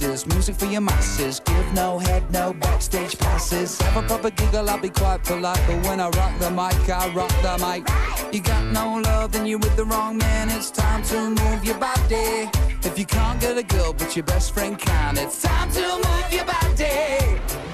[SPEAKER 32] Music for your masses. Give no head, no backstage passes. Have a proper giggle, I'll be quite polite. But when I rock the mic, I rock the mic. You got no love, then you're with the wrong man. It's time to move your body. If you can't get a girl, but your best friend can, it's time to move your body.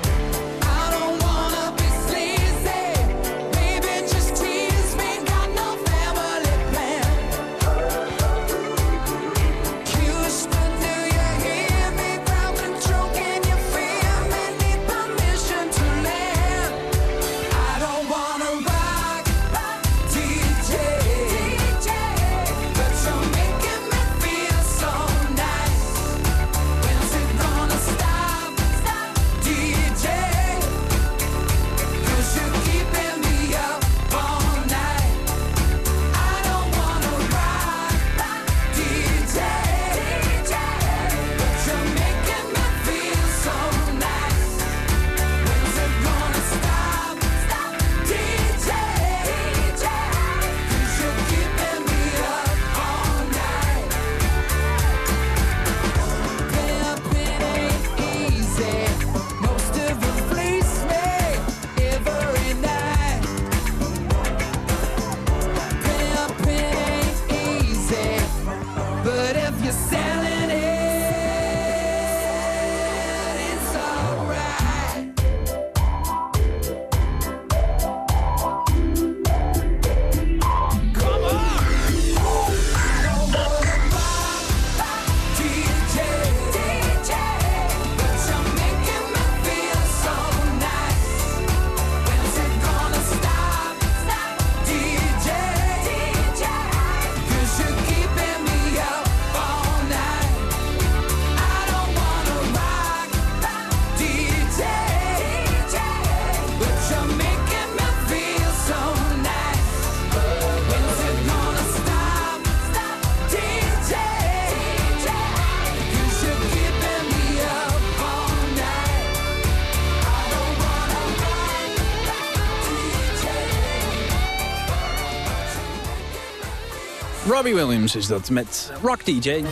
[SPEAKER 5] Robbie Williams is dat met Rock DJ.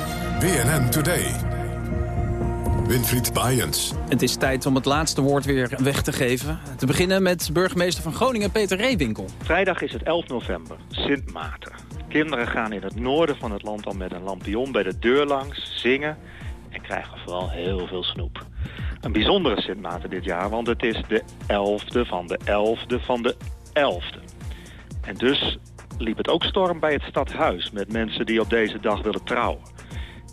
[SPEAKER 4] BNN Today. Winfried Bajens.
[SPEAKER 5] Het is tijd om het laatste woord weer weg te geven. Te beginnen met burgemeester van Groningen, Peter Reewinkel.
[SPEAKER 11] Vrijdag is het 11 november, Sint Maarten. Kinderen gaan in het noorden van het land al met een lampion bij de deur langs, zingen en krijgen vooral heel veel snoep. Een bijzondere Sint Maarten dit jaar, want het is de 11e van de 11e van de 11e. En dus liep het ook storm bij het stadhuis met mensen die op deze dag willen trouwen.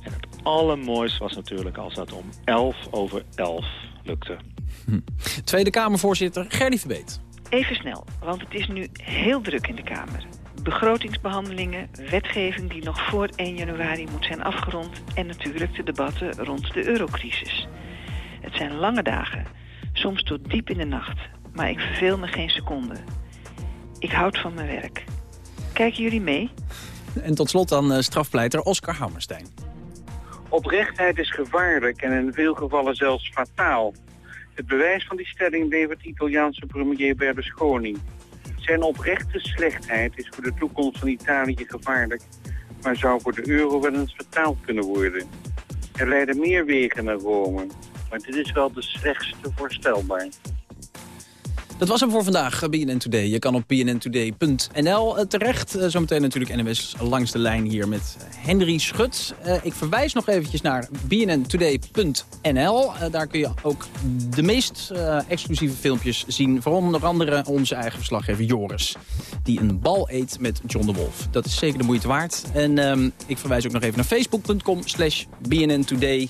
[SPEAKER 11] En het allermooiste was natuurlijk als dat om 11 over 11 lukte.
[SPEAKER 5] Tweede Kamervoorzitter Gerdy Verbeet.
[SPEAKER 33] Even snel, want het is nu heel druk in de Kamer. Begrotingsbehandelingen, wetgeving die nog voor 1 januari moet zijn afgerond... en natuurlijk de debatten rond de eurocrisis. Het zijn lange dagen, soms tot diep in de nacht, maar ik verveel me geen seconde. Ik houd van mijn werk. Kijken jullie mee?
[SPEAKER 5] En tot slot dan eh, strafpleiter Oscar Hammerstein.
[SPEAKER 34] Oprechtheid is gevaarlijk en in veel gevallen zelfs fataal. Het bewijs van die stelling levert Italiaanse premier Berlusconi. Zijn oprechte slechtheid is voor de toekomst van Italië gevaarlijk, maar zou voor de euro wel eens vertaald kunnen worden. Er leiden meer wegen naar Rome, maar dit is wel de slechtste voorstelbaar.
[SPEAKER 5] Dat was hem voor vandaag, eh, BNN Today. Je kan op bnntoday.nl eh, terecht. Eh, Zometeen natuurlijk NWS langs de lijn hier met Henry Schut. Ik verwijs nog eventjes naar bnntoday.nl. Daar kun je ook de meest exclusieve filmpjes zien. Voor onder andere onze eigen verslaggever Joris. Die een bal eet met John de Wolf. Dat is zeker de moeite waard. En um, ik verwijs ook nog even naar facebook.com slash bnntoday.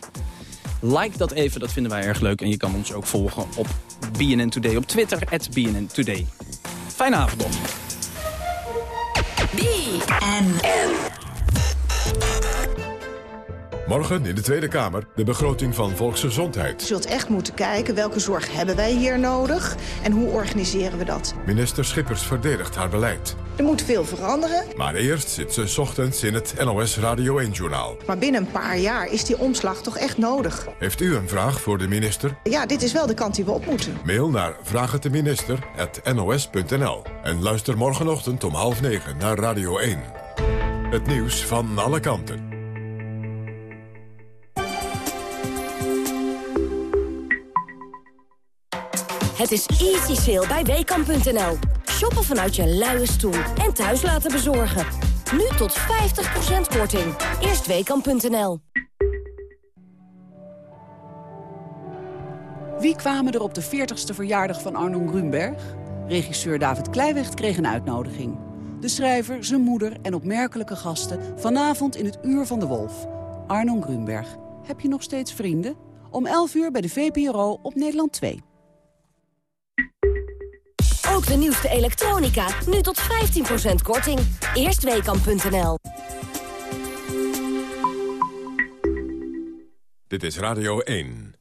[SPEAKER 5] Like dat even, dat vinden wij erg leuk. En je kan ons ook volgen op BNN Today op Twitter, at BNN Today. Fijne avond nog.
[SPEAKER 4] BNN. Morgen in de Tweede Kamer de begroting van volksgezondheid.
[SPEAKER 35] Je zult echt moeten kijken welke zorg hebben wij hier nodig en hoe organiseren we dat.
[SPEAKER 4] Minister Schippers verdedigt haar beleid.
[SPEAKER 35] Er moet veel veranderen.
[SPEAKER 4] Maar eerst zit ze 's ochtends in het NOS Radio 1-journaal.
[SPEAKER 35] Maar binnen een paar jaar is die omslag toch echt nodig.
[SPEAKER 4] Heeft u een vraag voor de minister?
[SPEAKER 35] Ja, dit is wel de kant die we op moeten.
[SPEAKER 4] Mail naar vraaghetdeminister.nos.nl. En luister morgenochtend om half negen naar Radio 1. Het nieuws van alle kanten.
[SPEAKER 36] Het is easy sale bij Weekamp.nl. Shoppen vanuit je luie stoel en thuis laten bezorgen. Nu tot 50% korting. Eerst Weekamp.nl.
[SPEAKER 32] Wie kwamen er op de 40ste verjaardag van Arno Grunberg? Regisseur David Kleiwecht kreeg een uitnodiging. De schrijver, zijn moeder en opmerkelijke gasten... vanavond in het Uur van de Wolf. Arno Grunberg. Heb je nog steeds vrienden? Om 11 uur bij de VPRO op Nederland 2.
[SPEAKER 36] Ook de nieuwste elektronica, nu tot 15% korting. Eerstweekam.nl
[SPEAKER 4] Dit is Radio 1.